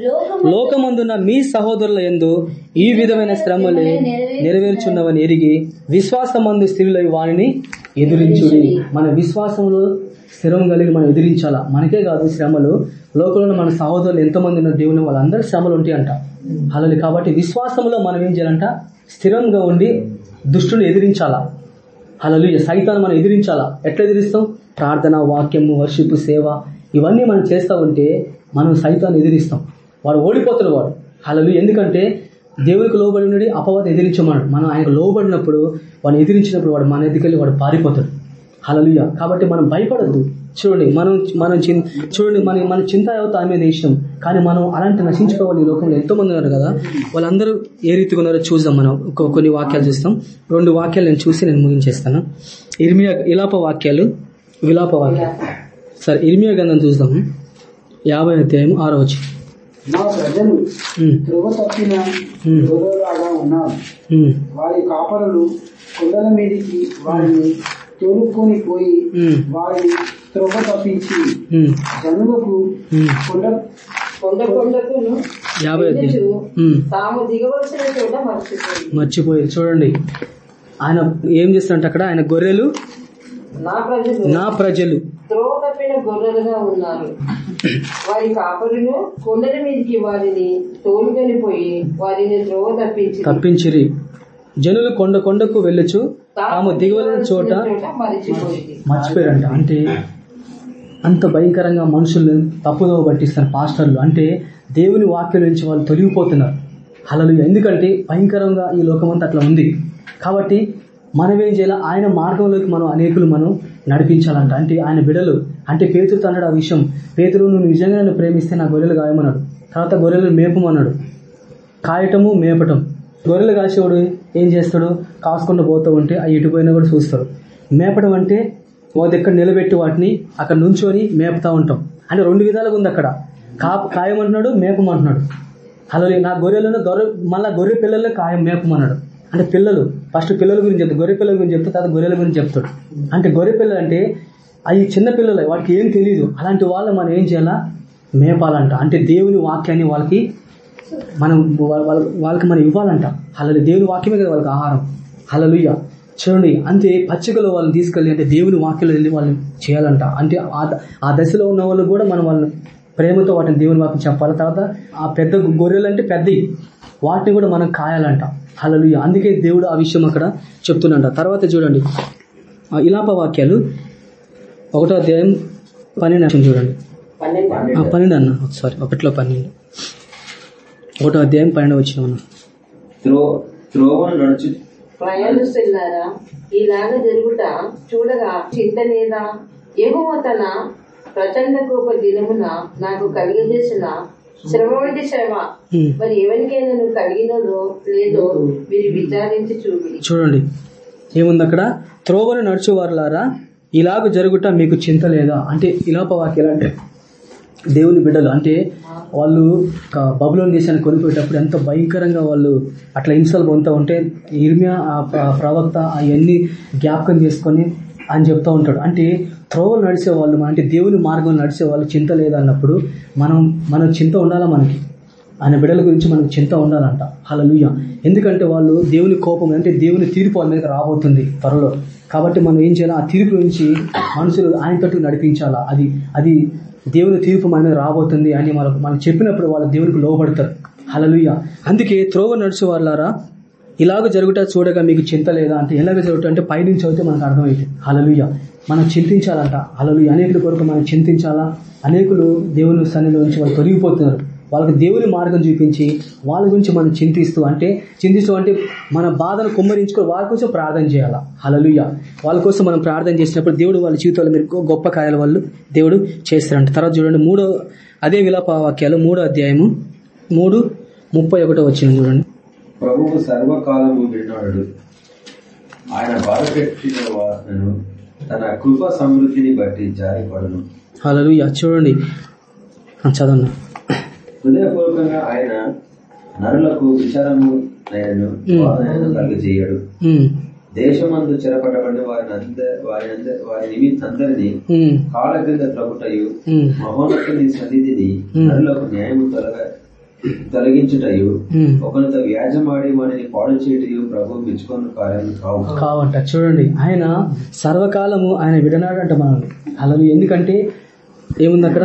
లోకము లోకమందున్న మీ సహోదరుల ఎందు ఈ విధమైన శ్రమలే నెరవేర్చున్నవని ఎరిగి విశ్వాసమందు స్థిరులై వారిని ఎదిరించుడి. మన విశ్వాసంలో స్థిరం కలిగి మనం ఎదిరించాలా? మనకే కాదు శ్రమలు. లోకంలో మన సహోదరులు ఎంతమంది ఉన్న దేవుని వాళ్ళందరూ శ్రమలు ఉంటాయి అంట అలాగే కాబట్టి విశ్వాసంలో మనం ఏం చేయాలంట? స్థిరంగా ఉండి దుష్టుని ఎదిరించాలా? హలలు సైతాన్ని మనం ఎదిరించాలా? ఎట్లా ఎదిరిస్తాం? ప్రార్థన వాక్యము వర్షిపు సేవ ఇవన్నీ మనం చేస్తూ ఉంటే మనం సైతాన్ని ఎదిరిస్తాం. వాడు ఓడిపోతాడు వాడు. అలలు ఎందుకంటే దేవునికి లోబడి ఉన్నది అపవాదం ఎదిరించమన్నాడు. మనం ఆయనకు లోబడినప్పుడు వాడిని ఎదిరించినప్పుడు వాడు మన ఎదుకెళ్ళి వాడు పారిపోతాడు. అలలుయ కాబట్టి మనం భయపడద్దు. చూడండి మనం మనం చూడండి మన మన చింత యావత్ ఆమె మీద వేసినాం. కానీ మనం అలాంటి నశించుకోవాలి ఈ లోకంలో ఎంతో మంది ఉన్నారు కదా వాళ్ళందరూ ఏ రీతిగా ఉన్నారో చూద్దాం మనం. కొన్ని వాక్యాలు చూస్తాం. రెండు వాక్యాలు నేను చూసి నేను ముగించేస్తాను. ఇర్మియా ఇలాప వాక్యాలు విలాప వాక్యాలు. సరే ఇర్మియా గంధం చూద్దాం. యాభై అధ్యాయం ఆరో వచ్చి నా ప్రజలు త్రువ తప్పిన ఉమ్. గొర్రెలాగా ఉన్నారు. ఉమ్, వారి కాపరులు కొండల మీదికి వారిని తోలుకొని పోయి వారిని త్రోవ తప్పించి ఉమ్. కొండ కొండ కొండకును యాభై. తాము దిగవలసిన చోట మర్చిపోయి. మర్చిపోయారు చూడండి. ఆయన ఏం చేస్తారంటే అక్కడ ఆయన గొర్రెలు నా ప్రజలు నా ప్రజలు త్రోవ తప్పిన గొర్రెలుగా ఉన్నారు. వారి కాపరులు కొండల మీదకి వారిని తోలుకొని పోయి వారిని త్రోవ తప్పించి తప్పించిరి. జనులు కొండ కొండకు వెళ్ళొచ్చు. తాము దిగవలసిన చోట మర్చిపోయారంట. అంటే అంత భయంకరంగా మనుషులు తప్పుదోవ పట్టిస్తారు పాస్టర్లు. అంటే దేవుని వాక్యం నుంచి వాళ్ళు తొలగిపోతున్నారు. అలలు ఎందుకంటే భయంకరంగా ఈ లోకమంతా అట్లా ఉంది. కాబట్టి మనం ఏం చేయాలి? ఆయన మార్గంలోకి మనం అనేకులు మనం నడిపించాలంట. అంటే ఆయన బిడలు. అంటే పేతురుతో అన్నాడు ఆ విషయం. పేతురు నువ్వు నిజంగా నన్ను ప్రేమిస్తే నా గొర్రెలు గాయమన్నాడు. తర్వాత గొర్రెలు మేపమన్నాడు. కాయటము మేపటం. గొర్రెలు కాసేవాడు ఏం చేస్తాడు? కాసుకుండా పోతూ ఉంటే ఆ ఇటుపోయినా కూడా చూస్తాడు. మేపడం అంటే ఓ దగ్గర నిలబెట్టి వాటిని అక్కడ నుంచొని మేపుతా ఉంటాం. అంటే రెండు విధాలుగా ఉంది అక్కడ. కా కాయమంటున్నాడు మేపమంటున్నాడు. అలా నా గొర్రెలను గొర్రె మళ్ళీ గొర్రె పిల్లల్లో కాయం మేపమన్నాడు. అంటే పిల్లలు ఫస్ట్ పిల్లల గురించి చెప్తాడు గొర్రె పిల్లల గురించి చెప్తే తర్వాత గొర్రెల గురించి చెప్తాడు. అంటే గొర్రె పిల్లలు అంటే అవి చిన్న పిల్లలు వాటికి ఏం తెలియదు అలాంటి వాళ్ళు మనం ఏం చేయాలా? మేపాలంట. అంటే దేవుని వాక్యాన్ని వాళ్ళకి మనం వాళ్ళ- వాళ్ళ- వాళ్ళకి మనం ఇవ్వాలంట. అలా దేవుని వాక్యమే కదా వాళ్ళకి ఆహారం. హలలుయ్య చూడండి అంతే పచ్చికలో వాళ్ళని తీసుకెళ్ళి అంటే దేవుని వాక్యలో వెళ్ళి వాళ్ళని చేయాలంట. అంటే ఆ ఆ దశలో ఉన్న వాళ్ళు కూడా మనం వాళ్ళని ప్రేమతో వాటిని దేవుని వాక్యం చెప్పాలి. తర్వాత ఆ పెద్ద గొర్రెలు అంటే పెద్దవి. వాటిని కూడా మనం కాయాలంట. అలా అందుకే దేవుడు ఆ విషయం అక్కడ చెప్తున్నంట తర్వాత చూడండి ఇలాప వాక్యాలు ఒకటో అధ్యాయం పన్నెండు అక్షరం చూడండి. పన్నెండు ఆ, అన్న సారీ ఒకటిలో పన్నెండు. ఒకటో అధ్యాయం పన్నెండు వచ్చిన అన్న. త్రోవను నడుచు ప్రయాణిస్తున్నారా? ఇలాగ జరుగుట చూడగా చింత లేదా యెహోవా తన ప్రచండ కోప దినమున నాకు కలిగజేసిన శ్రమ వంటి శ్రమ. మరి ఎవరికైనా నువ్వు కలిగినదో లేదో మీరు విచారించి చూపిడి చూడండి. ఏముంది అక్కడ? త్రోవను నడుచువారులారా? ఇలాగ జరుగుట మీకు చింత లేదా? అంటే ఇలాప వాక్యాలు అంటే దేవుని బిడ్డలు. అంటే వాళ్ళు బబులోని దేశాన్ని కొనిపోయేటప్పుడు ఎంత భయంకరంగా వాళ్ళు అట్లా హింసలు పొందుతూ ఉంటే ఇర్మియా ఆ ప్రవక్త అవన్నీ జ్ఞాపకం చేసుకొని అని చెప్తూ ఉంటాడు. అంటే త్రోవలు నడిచే వాళ్ళు అంటే దేవుని మార్గం నడిచే వాళ్ళు చింత లేదన్నప్పుడు మనం మనం చింత ఉండాలా మనకి? ఆయన బిడ్డల గురించి మనకు చింత ఉండాలంట. హలలుయ ఎందుకంటే వాళ్ళు దేవుని కోపం అంటే దేవుని తీర్పు వాళ్ళ మీద రాబోతుంది త్వరలో. కాబట్టి మనం ఏం చేయాలి? ఆ తీర్పు నుంచి మనుషులు ఆయన తట్టు నడిపించాలా? అది అది దేవుని తీర్పు మన మీద రాబోతుంది అని మనకు మనం చెప్పినప్పుడు వాళ్ళు దేవునికి లోబడతారు. హలలుయ అందుకే త్రోవ నడుచు వాళ్ళారా ఇలాగ జరుగుట చూడగా మీకు చింత లేదా అంటే ఎలాగ జరుగుట అంటే పైనుంచి అయితే మనకు అర్థమైంది హలలుయ మనం చింతించాలంట. హలలుయ అనేకుల కొరకు మనం చింతించాలా? అనేకులు దేవుని సన్నిలో నుంచి వాళ్ళు తొలగిపోతున్నారు. వాళ్ళకి దేవుని మార్గం చూపించి వాళ్ళ గురించి మనం చింతిస్తూ అంటే చింతిస్తూ అంటే మన బాధను కుమ్మరించుకొని వాళ్ళ కోసం ప్రార్థన చేయాలా. హలలుయ వాళ్ళ కోసం మనం ప్రార్థన చేసినప్పుడు దేవుడు వాళ్ళ జీవితంలో మీరు గొప్ప కార్యాల వాళ్ళు దేవుడు చేస్తారంట. తర్వాత చూడండి మూడో అదే విలాప వాక్యాలు మూడో అధ్యాయము మూడు ముప్పై ఒకటో వచ్చింది చూడండి. ప్రభువు సర్వకాలము విన్నాడు. ఆయన బాధపెట్టిన తన కృప సమృద్ధిని బట్టి జారిపడను. చూడండి. ఆ, చదవన్నా హృదయపూర్వకంగా ఆయన నరులకు విచారము నైనను ఉమ్, దేశమందు చెరపట్టబడిన వారిని అందరి వారి అందరి వారి నిమిత్తందరినీ కాళ్ళ క్రింద ఉమ్, మహోన్నతుని సన్నిధిని. నరులకు న్యాయము తొలగ తొలగించుటయు. ఒకరితో వ్యాజమాడి వాడిని పాడు చేయటయు ప్రభు మెచ్చుకున్న కార్యం కావు. కావంట. చూడండి ఆయన సర్వకాలము ఆయన విడనాడంట మనల్ని. అలా ఎందుకంటే ఏముంది అక్కడ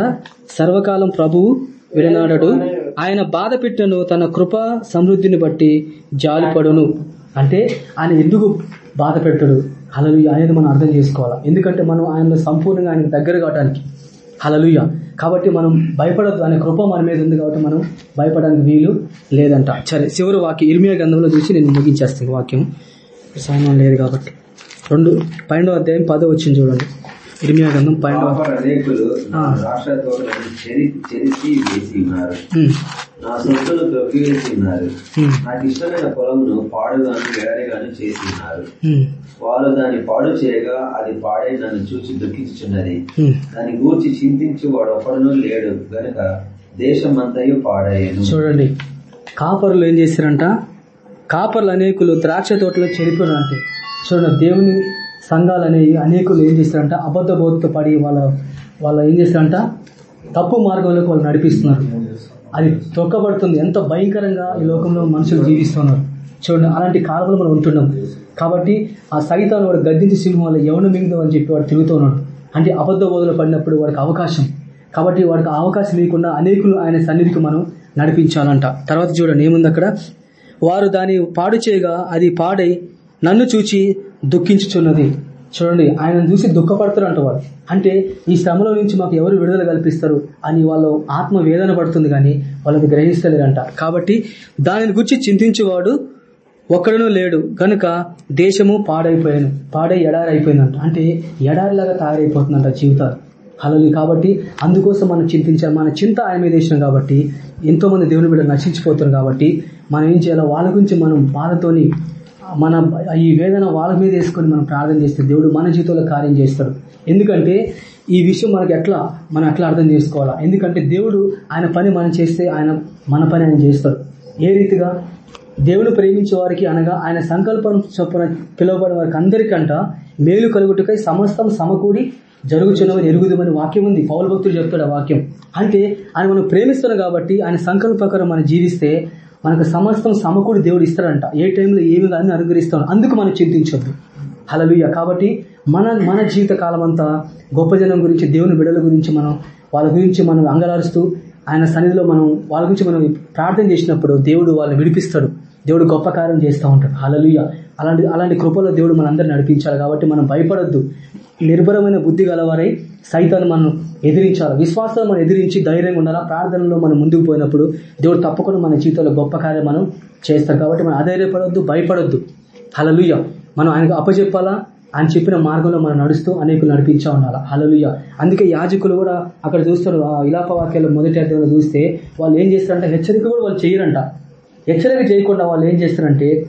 సర్వకాలం ప్రభువు విడనాడడు ఆయన బాధ పెట్టను తన కృప సమృద్ధిని బట్టి జాలిపడును. అంటే ఆయన ఎందుకు బాధ పెట్టడు? హలలుయ అనేది మనం అర్థం చేసుకోవాలి? ఎందుకంటే మనం ఆయన సంపూర్ణంగా ఆయనకు దగ్గర కావడానికి. హలలుయ కాబట్టి మనం భయపడద్దు. అనే కృప మన మీద ఉంది కాబట్టి మనం భయపడడానికి వీలు లేదంట. సరే చివరి వాక్యం. ఇర్మియా గంధంలో చూసి నేను ముగించేస్తాను వాక్యం. సమయం లేదు కాబట్టి. రెండు పన్నెండో అధ్యాయం పదో వచ్చింది చూడండి. ఇర్మియా గంధం పన్నెండో నా సొత్తును తొక్కివేసి ఉన్నారు నాకు ఇష్టమైన పొలమును పాడుగాను వేడగాను చేసి ఉన్నారు వారు దాన్ని పాడు చేయగా అది పాడై నన్ను చూసి దుఃఖించుచున్నది. దాని గూర్చి చింతించి వాడు ఒక్కడునూ లేడు. గనుక దేశమంతయు పాడాయను చూడండి. కాపర్లు ఏం చేశారంట? కాపర్లు అనేకులు ద్రాక్ష తోటలో చెరిపోయారు అంటే చూడండి దేవుని సంఘాలు అనేవి అనేకులు ఏం చేస్తారంట అబద్ధ బోధతో పడి వాళ్ళ వాళ్ళ ఏం చేస్తారంట? తప్పు మార్గంలోకి వాళ్ళు నడిపిస్తున్నారు. అది తొక్కబడుతుంది. ఎంత భయంకరంగా ఈ లోకంలో మనుషులు జీవిస్తున్నారు. చూడండి అలాంటి కాలంలో మనం ఉంటున్నాం. కాబట్టి ఆ సైతాన్ని వాడు గద్దించి సింహం వల్ల ఎవరిని మింగదు అని చెప్పి వాడు తిరుగుతూ ఉన్నాడు. అంటే అబద్ధ బోధలు పడినప్పుడు వాడికి అవకాశం. కాబట్టి వాడికి అవకాశం లేకుండా అనేకులు ఆయన సన్నిధికి మనం నడిపించాలంట. తర్వాత చూడండి ఏముంది అక్కడ? వారు దాన్ని పాడు చేయగా అది పాడై నన్ను చూచి దుఃఖించుచున్నది. చూడండి ఆయన చూసి దుఃఖపడతారు వాడు అంటే ఈ శ్రమలో నుంచి మాకు ఎవరు విడుదల కల్పిస్తారు అని వాళ్ళు ఆత్మ వేదన పడుతుంది కానీ వాళ్ళకి గ్రహిస్తలేరంట కాబట్టి దానిని గురించి చింతించేవాడు ఒక్కడనూ లేడు. కనుక దేశము పాడైపోయాను. పాడై ఎడారి అయిపోయిందంట అంటే ఎడారిలాగా తయారైపోతుందంట జీవితాలు. అలాగే కాబట్టి అందుకోసం మనం చింతించాలి. మన చింత ఆయన మీద వేసినాం కాబట్టి ఎంతో మంది దేవుని బిడ్డలు నశించిపోతున్నారు కాబట్టి మనం ఏం చేయాలి? వాళ్ళ గురించి మనం బాధతోని మన ఈ వేదన వాళ్ళ మీద వేసుకొని మనం ప్రార్థన చేస్తే దేవుడు మన జీవితంలో కార్యం చేస్తాడు. ఎందుకంటే ఈ విషయం మనకి ఎట్లా మనం ఎట్లా అర్థం చేసుకోవాలా? ఎందుకంటే దేవుడు ఆయన పని మనం చేస్తే ఆయన మన పని ఆయన చేస్తాడు. ఏ రీతిగా? దేవుడు ప్రేమించే వారికి అనగా ఆయన సంకల్పం చొప్పున పిలువబడిన వారికి అందరికంట మేలు కలుగుటకై సమస్తం సమకూడి జరుగుచున్నవని ఎరుగుదమని వాక్యం ఉంది. పౌల భక్తులు చెప్తాడు ఆ వాక్యం. అంటే ఆయన మనం ప్రేమిస్తున్నాం కాబట్టి ఆయన సంకల్ప ప్రకారం మనం జీవిస్తే మనకు సమస్తం సమకూడి దేవుడు ఇస్తాడంట. ఏ టైంలో ఏమి కానీ అనుగ్రహిస్తాడు. అందుకు మనం చింతించొద్దు. హలలుయ కాబట్టి మన మన జీవిత కాలం అంతా గొప్ప జనం గురించి దేవుని బిడల గురించి మనం వాళ్ళ గురించి మనం అంగలారుస్తూ ఆయన సన్నిధిలో మనం వాళ్ళ గురించి మనం ప్రార్థన చేసినప్పుడు దేవుడు వాళ్ళని విడిపిస్తాడు. దేవుడు గొప్ప కార్యం చేస్తూ ఉంటాడు. హలలుయ అలాంటి అలాంటి కృపలో దేవుడు మనందరిని నడిపించాలి. కాబట్టి మనం భయపడొద్దు. నిర్భరమైన బుద్ధి గలవారై సైతాన్ని మనం ఎదిరించాలి. విశ్వాసాలు మనం ఎదిరించి ధైర్యంగా ఉండాలా? ప్రార్థనలో మనం ముందుకు పోయినప్పుడు దేవుడు తప్పకుండా మన జీవితంలో గొప్ప కార్యం మనం చేస్తాం కాబట్టి మనం అధైర్యపడొద్దు భయపడొద్దు. హలలుయ మనం ఆయనకు అప్పచెప్పాలా ఆయన చెప్పిన మార్గంలో మనం నడుస్తూ అనేకులు నడిపించా ఉండాలి? హలలుయ అందుకే యాజకులు కూడా అక్కడ చూస్తారు ఆ ఇలాప వాక్యాలు మొదటి అధ్యాయంలో చూస్తే వాళ్ళు ఏం చేస్తారంటే హెచ్చరిక కూడా వాళ్ళు చేయరంట. హెచ్చరిక చేయకుండా వాళ్ళు ఏం చేస్తారంటే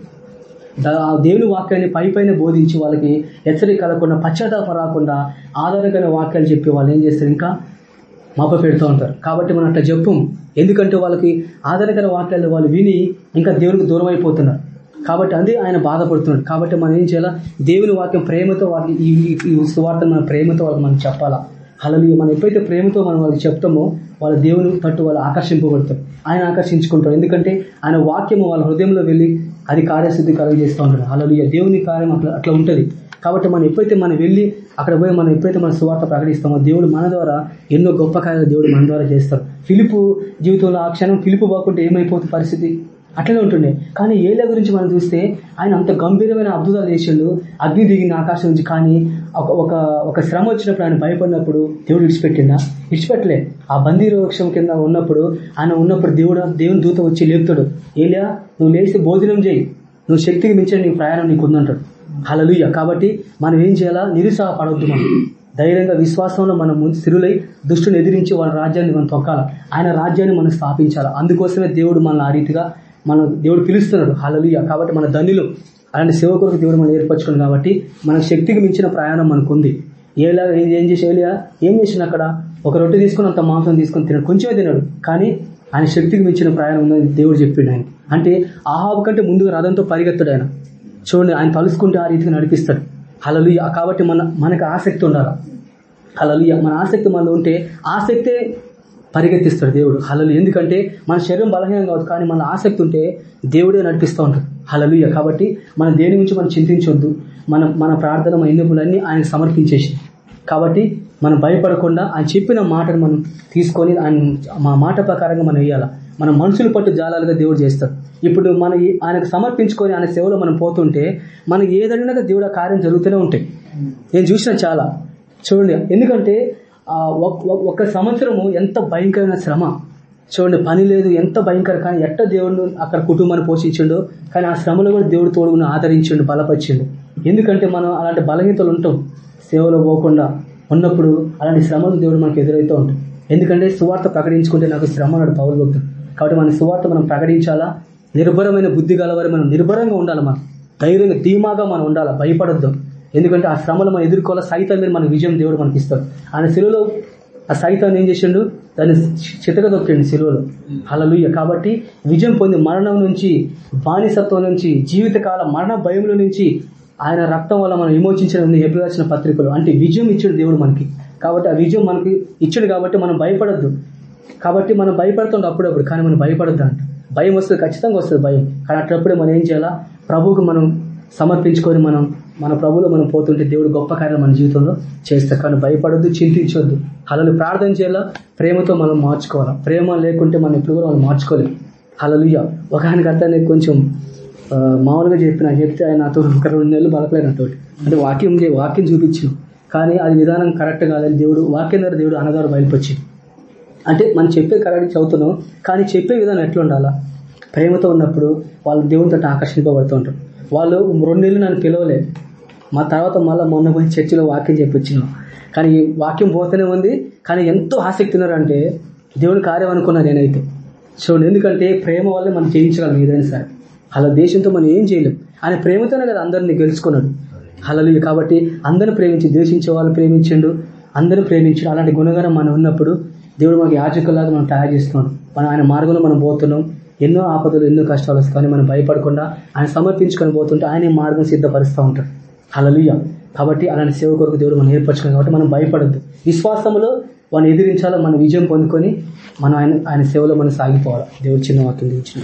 ఆ దేవుని వాక్యాన్ని పై పైన బోధించి వాళ్ళకి హెచ్చరిక కలగకుండా పశ్చాత్తాప రాకుండా ఆధారకమైన వాక్యాలు చెప్పి వాళ్ళు ఏం చేస్తారు ఇంకా? మాప పెడుతూ ఉంటారు. కాబట్టి మనం అట్లా చెప్పం. ఎందుకంటే వాళ్ళకి ఆధారకర వాక్యాలు వాళ్ళు విని ఇంకా దేవునికి దూరం అయిపోతున్నారు కాబట్టి అది ఆయన బాధపడుతున్నాడు. కాబట్టి మనం ఏం చేయాలా? దేవుని వాక్యం ప్రేమతో వాళ్ళకి ఈ ఈ- సువార్తను మన ప్రేమతో వాళ్ళకి మనం చెప్పాలా? అలాగే మనం ఎప్పుడైతే ప్రేమతో మనం వాళ్ళకి చెప్తామో వాళ్ళ దేవుని పట్టు వాళ్ళు ఆకర్షింపబడతారు. ఆయన ఆకర్షించుకుంటారు. ఎందుకంటే ఆయన వాక్యము వాళ్ళ హృదయంలో వెళ్ళి అది కార్యసిద్ధి కలుగజేస్తూ ఉంటాడు అలా దేవుని కార్యం అట్లా అట్లా ఉంటుంది. కాబట్టి మనం ఎప్పుడైతే మనం వెళ్ళి అక్కడ పోయి మనం ఎప్పుడైతే మన సువార్త ప్రకటిస్తామో దేవుడు మన ద్వారా ఎన్నో గొప్ప కార్యాలు దేవుడు మన ద్వారా చేస్తాడు. పిలుపు జీవితంలో ఆ క్షణం పిలుపు పోకుంటే ఏమైపోతుంది పరిస్థితి? అట్లనే ఉంటుండే. కానీ ఏళ్ళ గురించి మనం చూస్తే ఆయన అంత గంభీరమైన అద్భుతాలు చేసిండు. అగ్ని దిగిన ఆకాశం నుంచి కానీ ఒక ఒక ఒక శ్రమ వచ్చినప్పుడు ఆయన భయపడినప్పుడు దేవుడు విడిచిపెట్టిండా? విడిచిపెట్టలే. ఆ బందీ వృక్షం కింద ఉన్నప్పుడు ఆయన ఉన్నప్పుడు దేవుడు దేవుని దూత వచ్చి లేపుతాడు. ఏలియా నువ్వు లేచి భోజనం చేయి. నువ్వు శక్తికి మించిన నీ ప్రయాణం నీకు ఉందంటాడు. హలలుయ కాబట్టి మనం ఏం చేయాలా? నిరుత్సాహపడవద్దు మనం. ధైర్యంగా విశ్వాసంలో మనం ముందు స్థిరులై దుష్టుని ఎదిరించి వాళ్ళ రాజ్యాన్ని మనం తొక్కాలి? ఆయన రాజ్యాన్ని మనం స్థాపించాలి? అందుకోసమే దేవుడు మనల్ని ఆ రీతిగా మన దేవుడు పిలుస్తున్నాడు. హలలుయ కాబట్టి మన ధనులు అలాంటి సేవకులకు దేవుడు మనం ఏర్పరచుకున్నాం కాబట్టి మన శక్తికి మించిన ప్రయాణం మనకుంది. ఏలా ఏం ఏం చేసి ఏలియా? ఏం చేసిన అక్కడ? ఒక రొట్టె తీసుకుని అంత మాంసం తీసుకొని తినడు కొంచెమే తినడు కానీ ఆయన శక్తికి మించిన ప్రయాణం ఉందని దేవుడు చెప్పిండు ఆయన అంటే ఆహాబు కంటే ముందుగా రథంతో పరిగెత్తాడు ఆయన. చూడండి ఆయన తలుసుకుంటే ఆ రీతిగా నడిపిస్తాడు. హలలుయ కాబట్టి మన మనకు ఆసక్తి ఉండాలి? హలలుయ మన ఆసక్తి మనలో ఉంటే ఆసక్తే పరిగెత్తిస్తాడు దేవుడు. హలలు ఎందుకంటే మన శరీరం బలహీనం కాదు కానీ మన ఆసక్తి ఉంటే దేవుడే నడిపిస్తూ ఉంటాడు. హలలుయ కాబట్టి మన దేని గురించి మనం చింతించొద్దు. మన మన ప్రార్థన మన ఎన్నికలన్నీ ఆయన సమర్పించేసి. కాబట్టి మనం భయపడకుండా ఆయన చెప్పిన మాటను మనం తీసుకొని ఆయన మా మాట ప్రకారంగా మనం వేయాలి? మన మనుషులు పట్టు జాలాలుగా దేవుడు చేస్తాడు. ఇప్పుడు మన ఈ- ఆయనకు సమర్పించుకొని ఆయన సేవలో మనం పోతుంటే మనకి ఏదైనా దేవుడు ఆ కార్యం జరుగుతూనే ఉంటాయి. నేను చూసిన చాలా. చూడండి. ఎందుకంటే ఒక సంవత్సరము ఎంత భయంకరమైన శ్రమ. చూడండి పని లేదు ఎంత భయంకర కానీ ఎట్ట దేవుడు అక్కడ కుటుంబాన్ని పోషించిండు కానీ ఆ శ్రమలో కూడా దేవుడు తోడుగుని ఆదరించిండు బలపరిచిండు. ఎందుకంటే మనం అలాంటి బలహీనతలు ఉంటాం. సేవలో పోకుండా ఉన్నప్పుడు అలాంటి శ్రమలు దేవుడు మనకు ఎదురైతూ ఉంటాయి. ఎందుకంటే సువార్త ప్రకటించుకుంటే నాకు శ్రమ అన్నాడు పౌరు భక్తుడు. కాబట్టి మన సువార్త మనం ప్రకటించాలా? నిర్భరమైన బుద్ధి గలవారి మనం నిర్భరంగా ఉండాలి మనం. ధైర్యంగా ధీమాగా మనం ఉండాలి? భయపడొద్దు. ఎందుకంటే ఆ శ్రమలు మనం ఎదుర్కోవాలి. సైతం మీద మన విజయం దేవుడు మనకి ఇస్తాడు ఆయన శిలువలో ఆ సైతాన్ని ఏం చేసిండు? దాన్ని చితక దొక్కిండు శిలువలో. అలలుయ్య కాబట్టి విజయం పొంది మరణం నుంచి బానిసత్వం నుంచి జీవితకాల మరణ భయముల నుంచి ఆయన రక్తం వల్ల మనం విమోచించిన ఎప్పుడు పత్రికలు. అంటే విజయం ఇచ్చాడు దేవుడు మనకి. కాబట్టి ఆ విజయం మనకి ఇచ్చాడు కాబట్టి మనం భయపడద్దు. కాబట్టి మనం భయపడుతుండే అప్పుడప్పుడు కానీ మనం భయపడద్దు అంట. భయం వస్తుంది ఖచ్చితంగా వస్తుంది భయం. కానీ అట్లప్పుడే మనం ఏం చేయాలా? ప్రభువుకు మనం సమర్పించుకొని మనం మన ప్రభులో మనం పోతుంటే దేవుడు గొప్ప కార్యం మన జీవితంలో చేస్తా కానీ భయపడొద్దు చింతించొద్దు. అలలు ప్రార్థన చేయాలా? ప్రేమతో మనం మార్చుకోవాలా? ప్రేమ లేకుంటే మనం ఎప్పుడు కూడా మనం మార్చుకోలేం. హలలుయ్య ఒక ఆయనకి అర్థాన్ని కొంచెం మామూలుగా చెప్పిన చెప్తే ఆయన నాతో ఒక రెండు నెలలు బలకలేనట్టు అంటే వాక్యం వాక్యం చూపించు కానీ అది విధానం కరెక్ట్ కాదని దేవుడు వాక్యం ద్వారా దేవుడు అనగారు బయలుపరిచింది. అంటే మనం చెప్పే కరెక్ట్ చదువుతున్నాం కానీ చెప్పే విధానం ఎట్లా ఉండాలా ప్రేమతో ఉన్నప్పుడు వాళ్ళు దేవునితో ఆకర్షింపబడుతూ ఉంటారు. వాళ్ళు రెండు నెలలు నన్ను పిలవలే మా తర్వాత మళ్ళీ మొన్న పోయి చర్చిలో వాక్యం చెప్పించినాం కానీ ఈ వాక్యం పోతూనే ఉంది కానీ ఎంతో ఆసక్తి ఉన్నారంటే దేవుని కార్యం అనుకున్నా నేనైతే. చూడండి ఎందుకంటే ప్రేమ వల్లే మనం చేయించగలం ఏదైనా సరే. అలా దేశంతో మనం ఏం చేయలేం. ఆయన ప్రేమతోనే కదా అందరినీ గెలుచుకున్నాడు. హలలు కాబట్టి అందరిని ప్రేమించి ద్వేషించే వాళ్ళు ప్రేమించిండు అందరిని ప్రేమించాడు. అలాంటి గుణగణం మనం ఉన్నప్పుడు దేవుడు మనకి యాజకులాగా మనం తయారు చేస్తున్నాడు. మనం ఆయన మార్గంలో మనం పోతున్నాం. ఎన్నో ఆపదలు ఎన్నో కష్టాలు వస్తాయని మనం భయపడకుండా ఆయన సమర్పించుకొని పోతుంటే ఆయన మార్గం సిద్ధపరుస్తూ ఉంటాడు. హలలుయ కాబట్టి అలాంటి సేవ కొరకు దేవుడు మనం ఏర్పరచుకున్నాం కాబట్టి మనం భయపడద్దు. విశ్వాసంలో వాడిని ఎదిరించాలో? మనం విజయం పొందుకొని మనం ఆయన ఆయన సేవలో మనం సాగిపోవాలి? దేవుడు చిన్న వాక్యం దించిన.